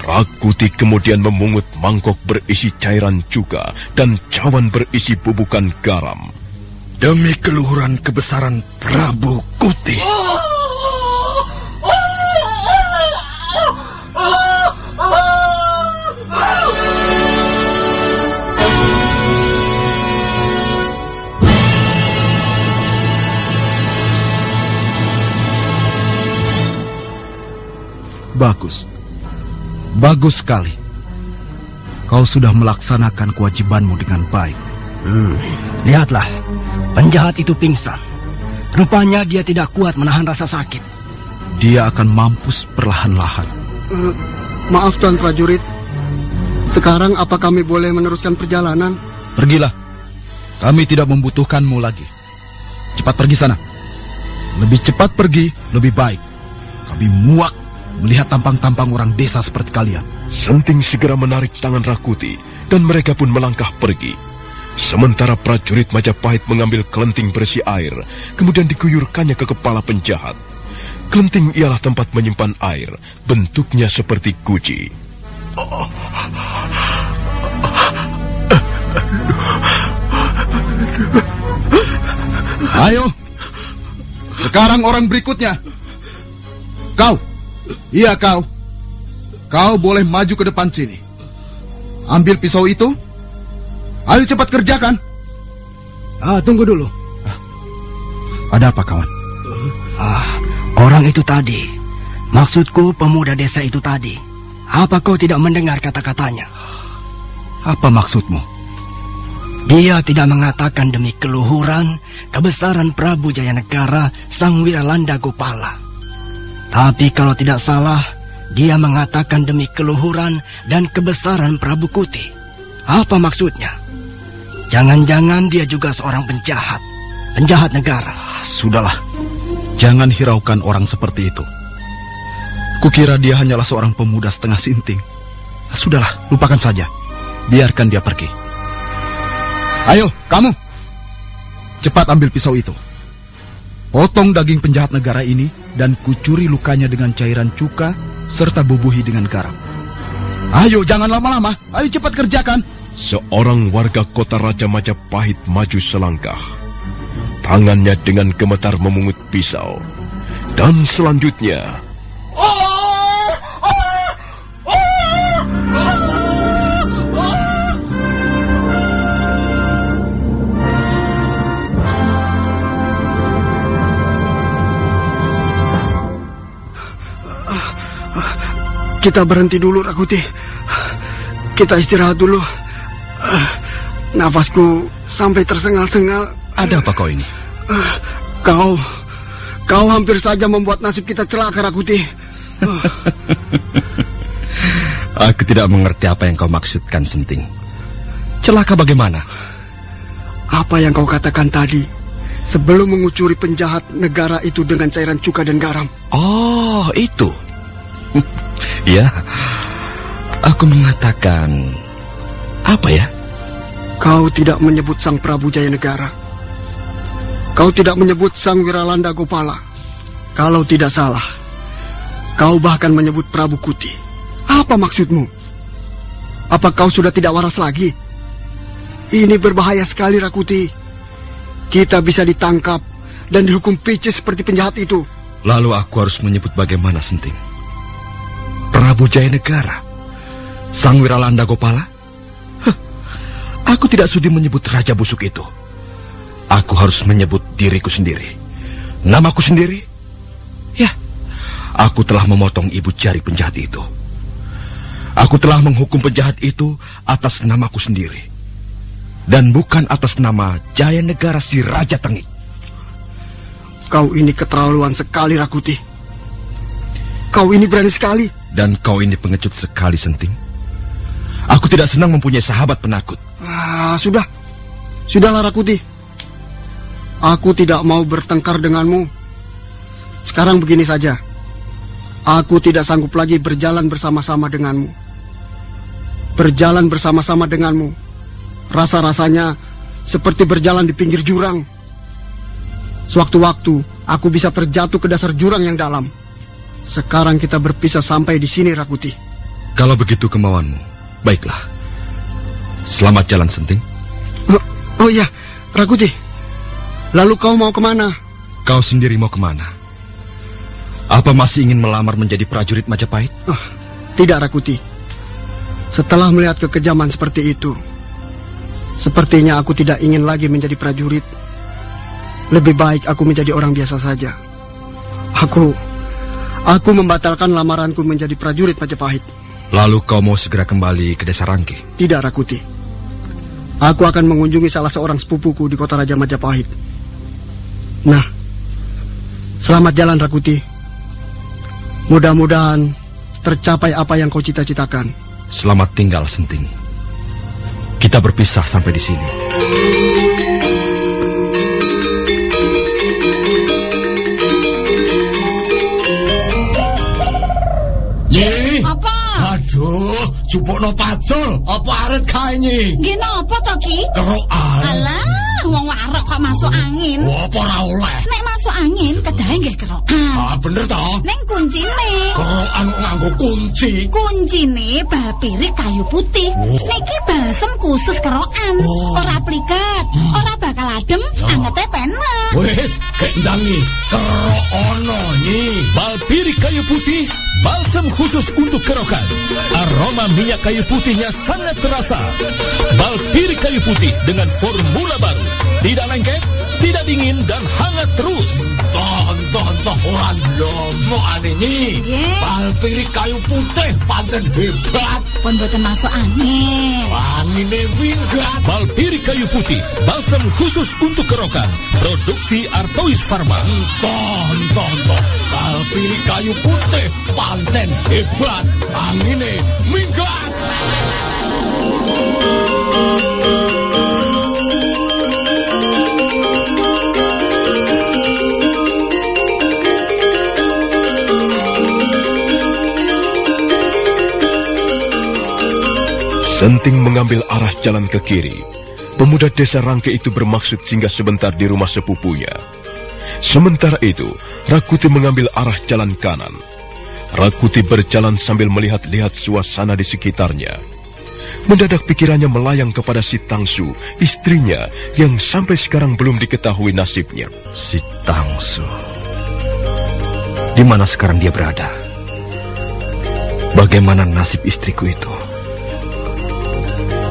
Speaker 10: Rakuti kemudian memungut mangkok berisi cairan cuka dan cawan berisi bubukan garam.
Speaker 13: Demi keluhuran kebesaran Prabu Kuti.
Speaker 16: Bagus. Bagus sekali. Kau sudah melaksanakan kewajibanmu dengan baik.
Speaker 18: Hmm, lihatlah, penjahat itu pingsan. Rupanya dia tidak kuat menahan rasa sakit.
Speaker 16: Dia akan mampus perlahan-lahan.
Speaker 12: Uh, maaf Tuan Prajurit. Sekarang apa kami boleh meneruskan perjalanan?
Speaker 16: Pergilah. Kami tidak membutuhkanmu lagi. Cepat pergi sana. Lebih cepat pergi, lebih baik. Kami muak melihat tampang-tampang orang desa seperti kalian.
Speaker 10: Senting segera menarik tangan Rakuti dan mereka pun melangkah pergi. Sementara prajurit Majapahit mengambil kelenting berisi air, kemudian diguyurkannya ke kepala penjahat. Kelenting ialah tempat menyimpan air, bentuknya seperti guci.
Speaker 16: Ayo, sekarang orang berikutnya. Kau, Iya kau. Kau boleh maju ke depan sini. Ambil pisau itu. Ayo cepat kerjakan.
Speaker 18: Ah, tunggu dulu.
Speaker 16: Ah, ada apa kawan?
Speaker 18: Ah, orang itu tadi. Maksudku pemuda desa itu tadi. Apa kau tidak mendengar kata-katanya?
Speaker 16: Apa maksudmu?
Speaker 18: Dia tidak mengatakan demi keluhuran, kebesaran Prabu Jayanegara, Sang Wiralanda Gopala. Tapi kalau tidak salah, dia mengatakan demi keluhuran dan kebesaran Prabu Kuti. Apa maksudnya? Jangan-jangan dia juga seorang penjahat, penjahat negara.
Speaker 16: Sudahlah, jangan hiraukan orang seperti itu. Kukira dia hanyalah seorang pemuda setengah sinting. Sudahlah, lupakan saja. Biarkan dia pergi. Ayo, kamu. Cepat ambil pisau itu. Potong daging penjahat negara ini dan kucuri lukanya dengan cairan cuka serta bubuhi dengan garam. Ayo jangan lama-lama, ayo cepat kerjakan.
Speaker 10: Seorang warga kota Raja Majapahit maju selangkah. Tangannya dengan gemetar memungut pisau. Dan selanjutnya... Oh!
Speaker 12: Kita berhenti dulu, Rakuti. Kita istirahat dulu. Nafasku sampai tersengal-sengal.
Speaker 16: Ada apa kau ini?
Speaker 12: Kau, kau hampir saja membuat nasib kita celaka, Rakuti.
Speaker 16: Aku tidak mengerti apa yang kau maksudkan, Senting. Celaka bagaimana?
Speaker 12: Apa yang kau katakan tadi sebelum mengucuri penjahat negara itu dengan cairan cuka dan garam?
Speaker 16: Oh, itu. Ya, aku mengatakan apa ya?
Speaker 12: Kau tidak menyebut Sang Prabu Jaya Negara. Kau tidak menyebut Sang Wiralanda Gopala. Kalau tidak salah, kau bahkan menyebut Prabu Kuti. Apa maksudmu? Apa kau sudah tidak waras lagi? Ini berbahaya sekali, Rakuti. kita bisa ditangkap dan dihukum picis seperti penjahat itu.
Speaker 13: Lalu aku harus menyebut bagaimana, Senting? Prabu Jaya Negara? Sang Wiralanda Gopala? Huh, aku tidak sudi menyebut Raja Busuk itu. Aku harus menyebut diriku sendiri. Namaku sendiri? Ya, aku telah memotong ibu jari penjahat itu. Aku telah menghukum penjahat itu atas namaku sendiri. Dan bukan atas nama Jaya Negara si Raja Tengik.
Speaker 12: Kau ini keterlaluan sekali, Rakuti. Kau ini berani sekali.
Speaker 13: Dan kau ini pengecut sekali, Senting. Aku tidak senang mempunyai sahabat penakut.
Speaker 12: Ah, sudah. Sudahlah, Rakuti. Aku tidak mau bertengkar denganmu. Sekarang begini saja. Aku tidak sanggup lagi berjalan bersama-sama denganmu berjalan bersama-sama denganmu. Rasa-rasanya seperti berjalan di pinggir jurang. Sewaktu-waktu aku bisa terjatuh ke dasar jurang yang dalam. Sekarang kita berpisah sampai di sini, Rakuti.
Speaker 13: Kalau begitu kemauanmu, baiklah. Selamat jalan, Senting.
Speaker 12: Oh, oh iya, Rakuti. Lalu kau mau ke mana?
Speaker 13: Kau sendiri mau ke mana? Apa masih ingin melamar menjadi prajurit Majapahit?
Speaker 12: Oh, tidak, Rakuti. Setelah melihat kekejaman seperti itu, sepertinya aku tidak ingin lagi menjadi prajurit. Lebih baik aku menjadi orang biasa saja. Aku, aku membatalkan lamaranku menjadi prajurit Majapahit.
Speaker 13: Lalu kau mau segera kembali ke desa Rangke?
Speaker 12: Tidak, Rakuti. Aku akan mengunjungi salah seorang sepupuku di kota Raja Majapahit. Nah, selamat jalan Rakuti. Mudah-mudahan tercapai apa yang kau cita-citakan.
Speaker 13: Selamat tinggal, Senting. Kita berpisah sampai di sini.
Speaker 14: Aduh, no pacul. Apa arit kae nyi?
Speaker 9: Nggih napa to, Ki?
Speaker 14: Kerokan.
Speaker 9: Alah, wong warok kok masuk angin.
Speaker 14: Apa ora oleh?
Speaker 9: Nek masuk angin kedahe nggih kerokan.
Speaker 14: Ah, bener to?
Speaker 9: Ning kuncine.
Speaker 14: Kerokan kok nganggo kunci.
Speaker 9: Kuncine bal pirik kayu putih.
Speaker 14: Oh.
Speaker 9: Niki balsem khusus kerokan.
Speaker 14: Oh.
Speaker 9: Ora pliket, ora bakal adem, angete penak.
Speaker 14: Wes, kendangi kerok ono nyi. Bal pirik kayu putih, balsam khusus untuk kerokan. Aroma minyak kayu putihnya sangat terasa. Bal pirik kayu putih dengan formula baru. Tidak lengket, tidak dingin dan hangat terus. Toh, toh, toh, orang lomo ane nyi.
Speaker 9: Nggih.
Speaker 14: Bal pirik kayu putih pancen hebat.
Speaker 9: Pun boten masuk angin.
Speaker 14: Angine minggat. Bal pirik kayu putih, balsam khusus untuk kerokan. Produksi Artois Pharma. Entah, entah, entah. Bal pirik kayu putih, pancen hebat. Angine minggat.
Speaker 10: Senting mengambil arah jalan ke kiri. Pemuda desa Rangke itu bermaksud singgah sebentar di rumah sepupunya. Sementara itu, Rakuti mengambil arah jalan kanan. Rakuti berjalan sambil melihat-lihat suasana di sekitarnya. Mendadak pikirannya melayang kepada si Tangsu, istrinya yang sampai sekarang belum diketahui nasibnya.
Speaker 13: Si Tangsu. Di mana sekarang dia berada? Bagaimana nasib istriku itu?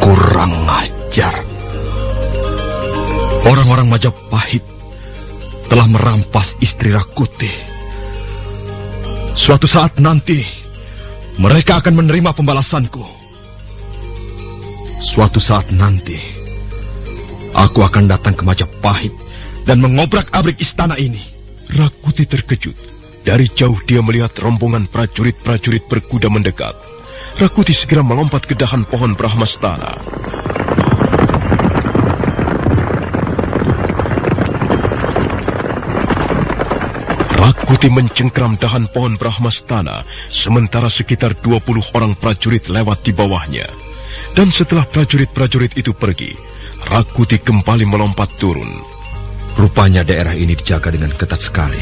Speaker 13: Kurang ajar. Orang-orang Majapahit telah merampas istri Rakuti. Suatu saat nanti, mereka akan menerima pembalasanku. Suatu saat nanti, aku akan datang ke Majapahit dan mengobrak-abrik istana ini.
Speaker 10: Rakuti terkejut. Dari jauh dia melihat rombongan prajurit-prajurit berkuda mendekat. Rakuti segera melompat ke dahan pohon Brahmastana. Rakuti mencengkram dahan pohon Brahmastana, sementara sekitar 20 orang prajurit lewat di bawahnya. Dan setelah prajurit-prajurit itu pergi, Rakuti kembali melompat turun.
Speaker 13: Rupanya daerah ini dijaga dengan ketat sekali.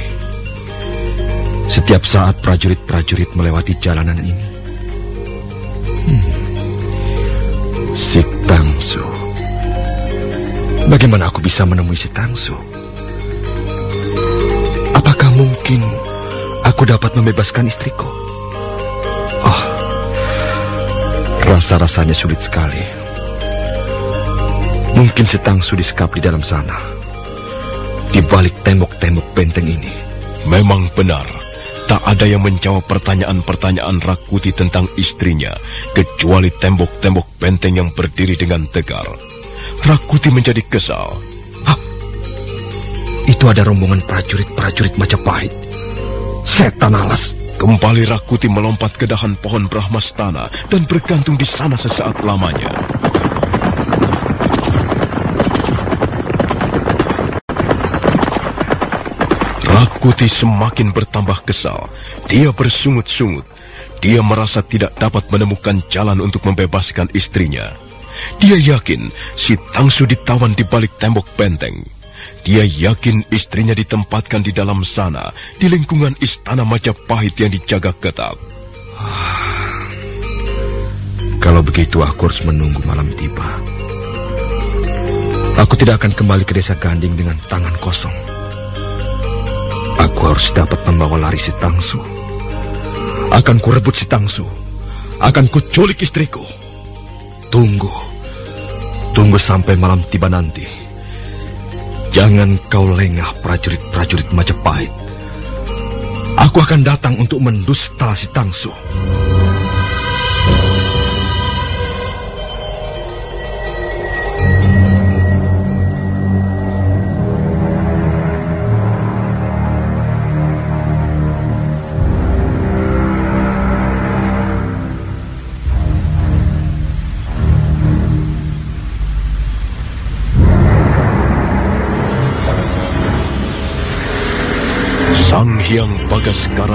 Speaker 13: Setiap saat prajurit-prajurit melewati jalanan ini. Hmm. Si Tangsu. Bagaimana aku bisa menemui si Tangsu? Mungkin aku dapat membebaskan istriku? Oh, rasa-rasanya sulit sekali. Mungkin si Tangsu disekap di dalam sana. Di balik tembok-tembok benteng ini.
Speaker 10: Memang benar. Tak ada yang menjawab pertanyaan-pertanyaan Rakuti tentang istrinya, kecuali tembok-tembok benteng yang berdiri dengan tegar. Rakuti menjadi kesal.
Speaker 13: Itu ada rombongan prajurit-prajurit Majapahit. Setan alas.
Speaker 10: Kembali Rakuti melompat ke dahan pohon Brahmastana dan bergantung di sana sesaat lamanya. Rakuti semakin bertambah kesal. Dia bersungut-sungut. Dia merasa tidak dapat menemukan jalan untuk membebaskan istrinya. Dia yakin si Tangsu ditawan di balik tembok benteng. Dia yakin istrinya ditempatkan di dalam sana, di lingkungan istana Majapahit yang dijaga ketat.
Speaker 13: Kalau begitu aku harus menunggu malam tiba. Aku tidak akan kembali ke desa Ganding dengan tangan kosong. Aku harus dapat membawa lari si Tangsu. Akan kurebut si Tangsu. Akan kuculik istriku. Tunggu. Tunggu sampai malam tiba nanti. Jangan kau lengah prajurit-prajurit Majapahit. Aku akan datang untuk mendusta si Tangsu.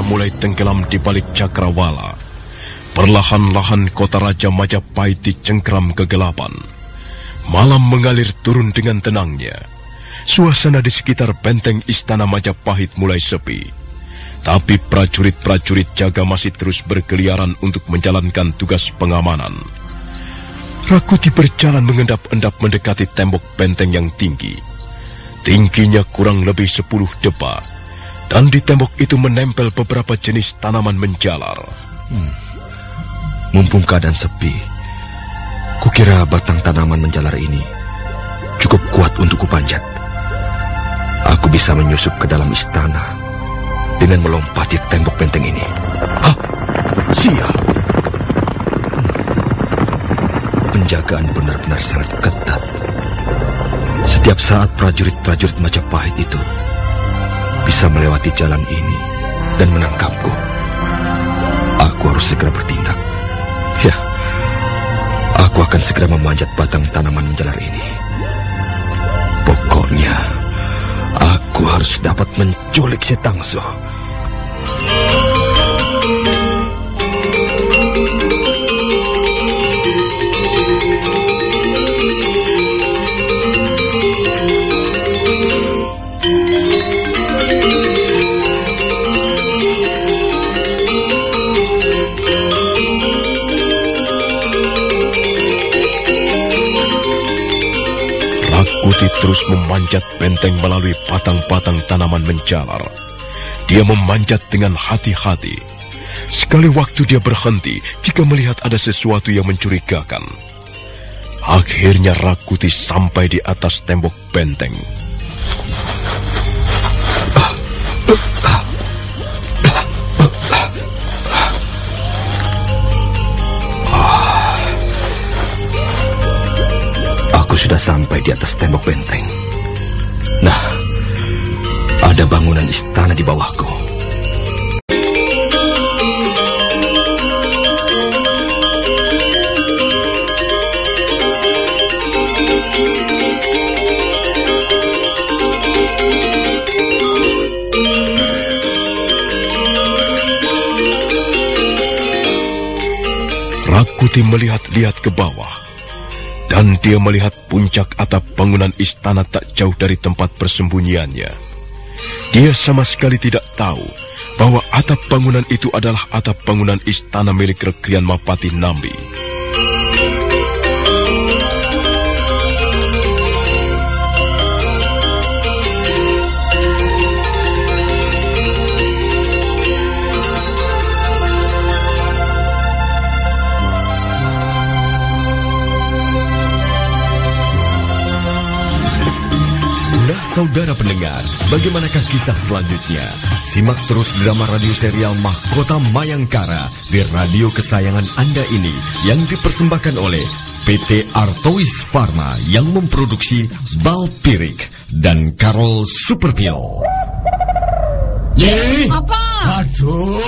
Speaker 10: Mulai tenggelam di balik cakrawala. Perlahan-lahan kota Raja Majapahit dicengkram kegelapan. Malam mengalir turun dengan tenangnya. Suasana di sekitar benteng istana Majapahit mulai sepi. Tapi prajurit-prajurit jaga masih terus berkeliaran untuk menjalankan tugas pengamanan. Rakuti berjalan mengendap-endap mendekati tembok benteng yang tinggi. Tingginya kurang lebih sepuluh depa dan di tembok itu menempel beberapa jenis tanaman menjalar. Hmm.
Speaker 13: Mumpung keadaan sepi, kukira batang tanaman menjalar ini cukup kuat untuk kupanjat. Aku bisa menyusup ke dalam istana dengan melompati tembok benteng ini. Hah? Sial! Penjagaan benar-benar sangat ketat. Setiap saat prajurit-prajurit Majapahit itu bisa melewati jalan ini dan menangkapku. Aku harus segera bertindak. Ya, aku akan segera memanjat batang tanaman menjalar ini. Pokoknya, aku harus dapat menculik si Tangso.
Speaker 10: Kuti terus memanjat benteng melalui batang-batang tanaman menjalar. Dia memanjat dengan hati-hati. Sekali waktu dia berhenti jika melihat ada sesuatu yang mencurigakan. Akhirnya Rakuti sampai di atas tembok benteng.
Speaker 13: sudah sampai di atas tembok benteng. Nah, ada bangunan istana di bawahku.
Speaker 10: Rakuti melihat-lihat ke bawah. Dan dia melihat puncak atap bangunan istana tak jauh dari tempat persembunyiannya. Dia sama sekali tidak tahu bahwa atap bangunan itu adalah atap bangunan istana milik Reklian Mapati Nambi.
Speaker 8: Saudara pendengar, bagaimanakah kisah selanjutnya? Simak terus drama radio serial Mahkota Mayangkara di radio kesayangan Anda ini yang dipersembahkan oleh PT Artois Pharma yang memproduksi Balpirik dan Karol Superpil.
Speaker 1: Nyi.
Speaker 3: Apa?
Speaker 1: Aduh,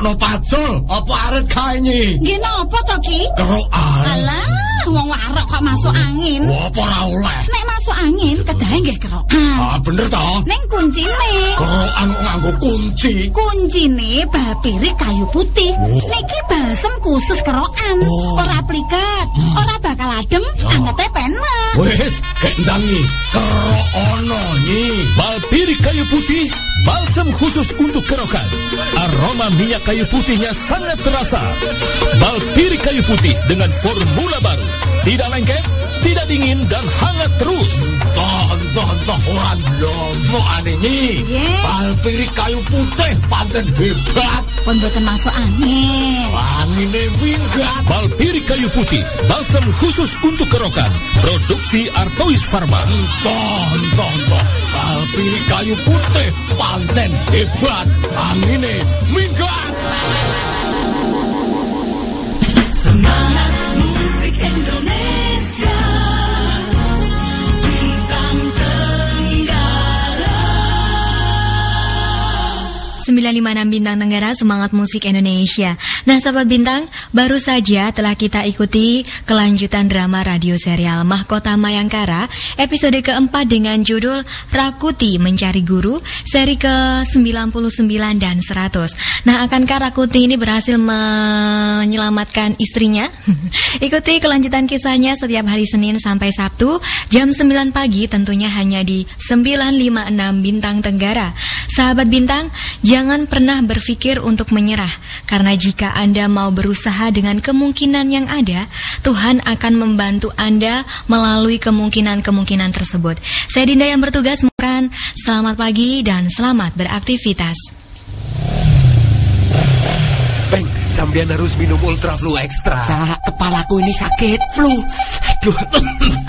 Speaker 1: no pacul. Apa arit kae nyi?
Speaker 3: Nggih napa to, Ki?
Speaker 1: Kerokan.
Speaker 3: Alah, wong warok kok masuk angin.
Speaker 1: Apa ora oleh?
Speaker 3: Nek masuk angin kedahe nggih kerokan.
Speaker 1: Ah, bener to?
Speaker 3: Ning kuncine.
Speaker 1: Kerokan kok nganggo kunci.
Speaker 3: Kuncine bal pirik kayu putih.
Speaker 1: Oh.
Speaker 3: Niki balsem khusus kerokan.
Speaker 1: Oh.
Speaker 3: Ora pliket, ora bakal adem,
Speaker 1: Ya.
Speaker 3: angete penak.
Speaker 1: Wes, kek ndang nyi. Kerok ono nyi. Balpirik kayu putih, balsam khusus untuk kerokan. Aroma minyak kayu putihnya sangat terasa. Balpirik kayu putih dengan formula baru. Tidak lengket, tidak dingin dan hangat terus. Toh, toh, toh, orang lomo.
Speaker 3: Nggih.
Speaker 1: Balpirik kayu putih pancen hebat.
Speaker 3: Pun boten masuk angin.
Speaker 1: Angine minggat. Balpirik kayu putih, balsam khusus untuk kerokan. Produksi Artois Pharma. Entah, entah, entah. Balpirik kayu putih, pancen hebat. Angine minggat.
Speaker 19: Semangat musik Indonesia
Speaker 7: 956 Bintang Tenggara Semangat Musik Indonesia Nah sahabat Bintang Baru saja telah kita ikuti Kelanjutan drama radio serial Mahkota Mayangkara Episode keempat dengan judul Rakuti Mencari Guru Seri ke-99 dan 100 Nah akankah Rakuti ini berhasil menyelamatkan istrinya? Ikuti kelanjutan kisahnya setiap hari Senin sampai Sabtu Jam 9 pagi tentunya hanya di 956 Bintang Tenggara Sahabat Bintang, jangan pernah berpikir untuk menyerah, karena jika Anda mau berusaha dengan kemungkinan yang ada, Tuhan akan membantu Anda melalui kemungkinan-kemungkinan tersebut. Saya Dinda yang bertugas, makan. Selamat pagi dan selamat beraktivitas.
Speaker 5: Peng, sampean harus minum Ultra Flu Extra.
Speaker 6: Salah kepalaku ini sakit flu.
Speaker 5: Aduh,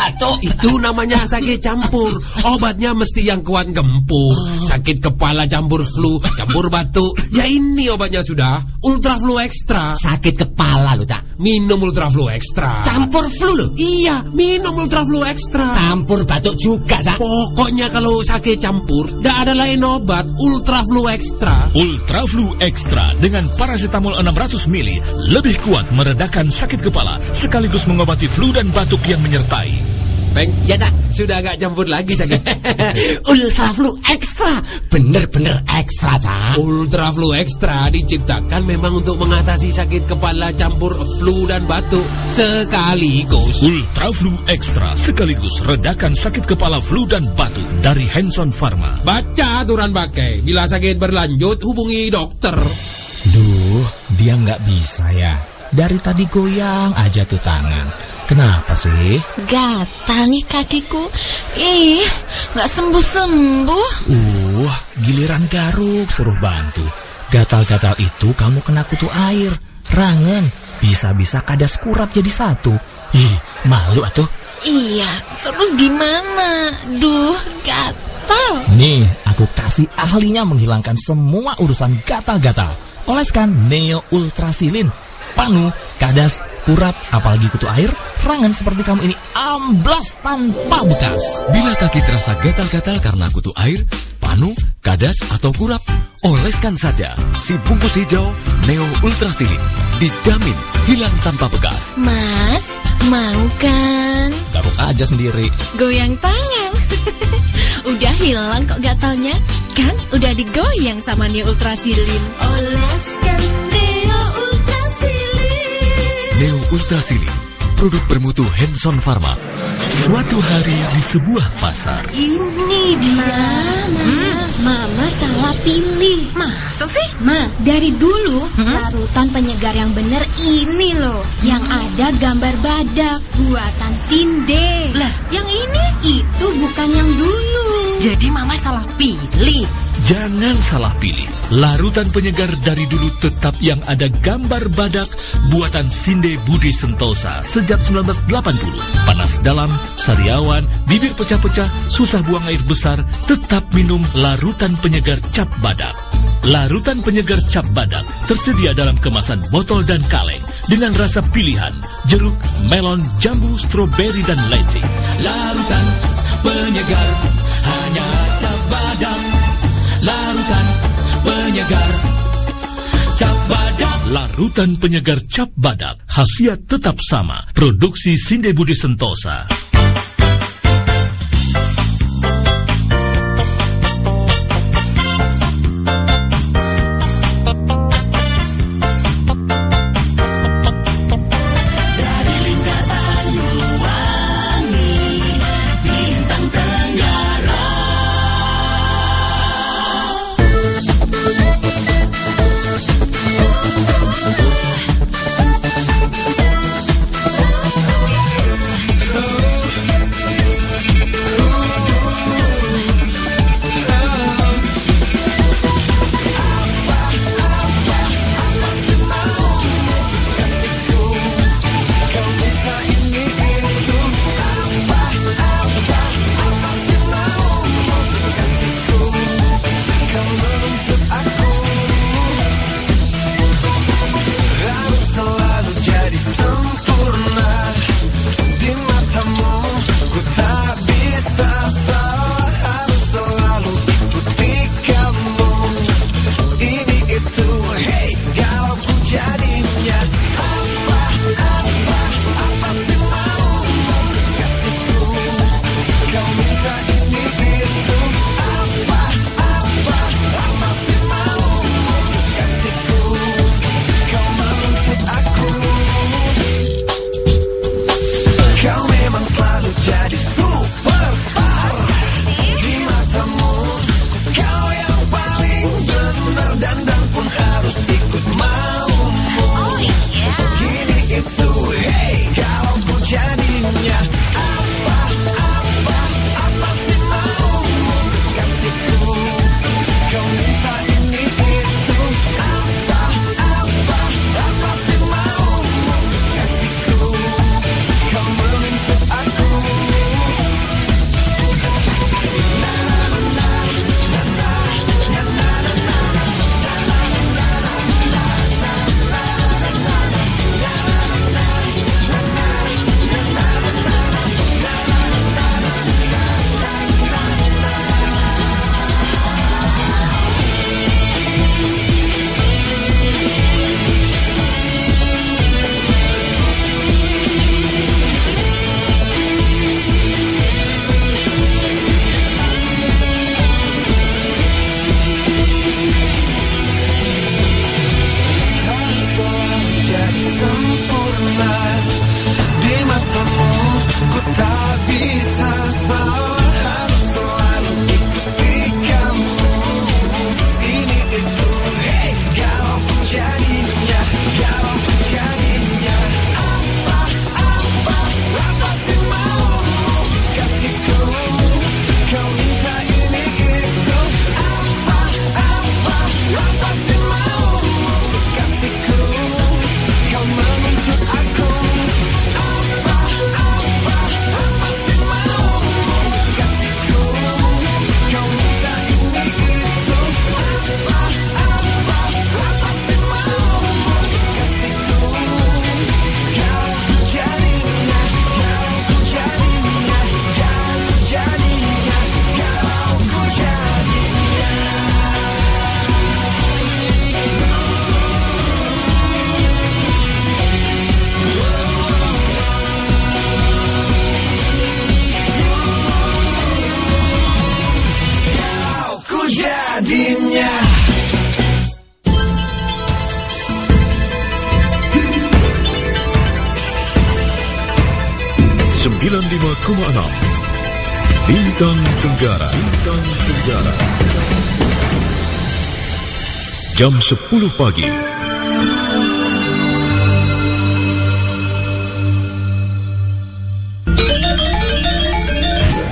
Speaker 5: aduh, itu namanya sakit campur. Obatnya mesti yang kuat gempur. Sakit kepala campur flu, campur batuk. Ya ini obatnya sudah. Ultra Flu Extra.
Speaker 6: Sakit kepala loh, Cak.
Speaker 5: Minum Ultra Flu Extra.
Speaker 6: Campur flu loh.
Speaker 5: Iya, minum Ultra Flu Extra.
Speaker 6: Campur batuk juga, Cak.
Speaker 5: Pokoknya kalau sakit campur, tidak ada lain obat. Ultra Flu Extra.
Speaker 1: Ultra Flu Extra dengan paracetamol 600 mili lebih kuat meredakan sakit kepala sekaligus mengobati flu dan batuk yang menyertai.
Speaker 5: Peng, ya Cak, sudah agak campur lagi sakit.
Speaker 6: Ultra Flu Extra. Bener-bener ekstra, Cak.
Speaker 5: Ultra Flu Extra diciptakan memang untuk mengatasi sakit kepala campur flu dan batuk sekaligus.
Speaker 1: Ultra Flu Extra sekaligus redakan sakit kepala flu dan batuk dari Hanson Pharma.
Speaker 5: Baca aturan pakai. Bila sakit berlanjut, hubungi dokter.
Speaker 2: Duh, dia nggak bisa ya. Dari tadi goyang aja tuh tangan. Kenapa sih?
Speaker 3: Gatal nih kakiku. Ih, nggak sembuh-sembuh.
Speaker 2: Uh, giliran garuk suruh bantu. Gatal-gatal itu kamu kena kutu air, rangen, bisa-bisa kadas kurap jadi satu. Ih, malu atuh.
Speaker 3: Iya, terus gimana? Duh, gatal.
Speaker 2: Nih, aku kasih ahlinya menghilangkan semua urusan gatal-gatal. Oleskan Neo Ultrasilin. Panu, kadas, kurap, apalagi kutu air, rangan seperti kamu ini amblas tanpa bekas.
Speaker 4: Bila kaki terasa gatal-gatal karena kutu air, panu, kadas, atau kurap, oleskan saja si bungkus hijau Neo Ultrasilin. Dijamin hilang tanpa bekas.
Speaker 3: Mas, mau kan?
Speaker 2: Garuk aja sendiri.
Speaker 3: Goyang tangan. udah hilang kok gatalnya? Kan udah digoyang sama Neo Ultrasilin. Oleskan Ultrasilin.
Speaker 4: Produk bermutu Hanson Pharma. Suatu hari di sebuah pasar.
Speaker 20: Ini dia. Hmm, Mama salah pilih.
Speaker 3: Masa sih?
Speaker 20: Ma, dari dulu larutan penyegar yang bener ini loh. Yang ada gambar badak buatan Tinde.
Speaker 3: Lah, yang ini?
Speaker 20: Itu bukan yang dulu.
Speaker 3: Jadi mama salah pilih.
Speaker 14: Jangan salah pilih. Larutan penyegar dari dulu tetap yang ada gambar badak buatan Sinde Budi Sentosa sejak 1980. Panas dalam, sariawan, bibir pecah-pecah, susah buang air besar, tetap minum larutan penyegar cap badak. Larutan penyegar cap badak tersedia dalam kemasan botol dan kaleng dengan rasa pilihan jeruk, melon, jambu, stroberi, dan leci. Larutan penyegar hanya cap badak. Larutan penyegar cap badak. Larutan penyegar cap badak. Khasiat tetap sama. Produksi Sinde Budi Sentosa. Jam 10 pagi.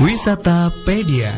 Speaker 21: Wisata Pedia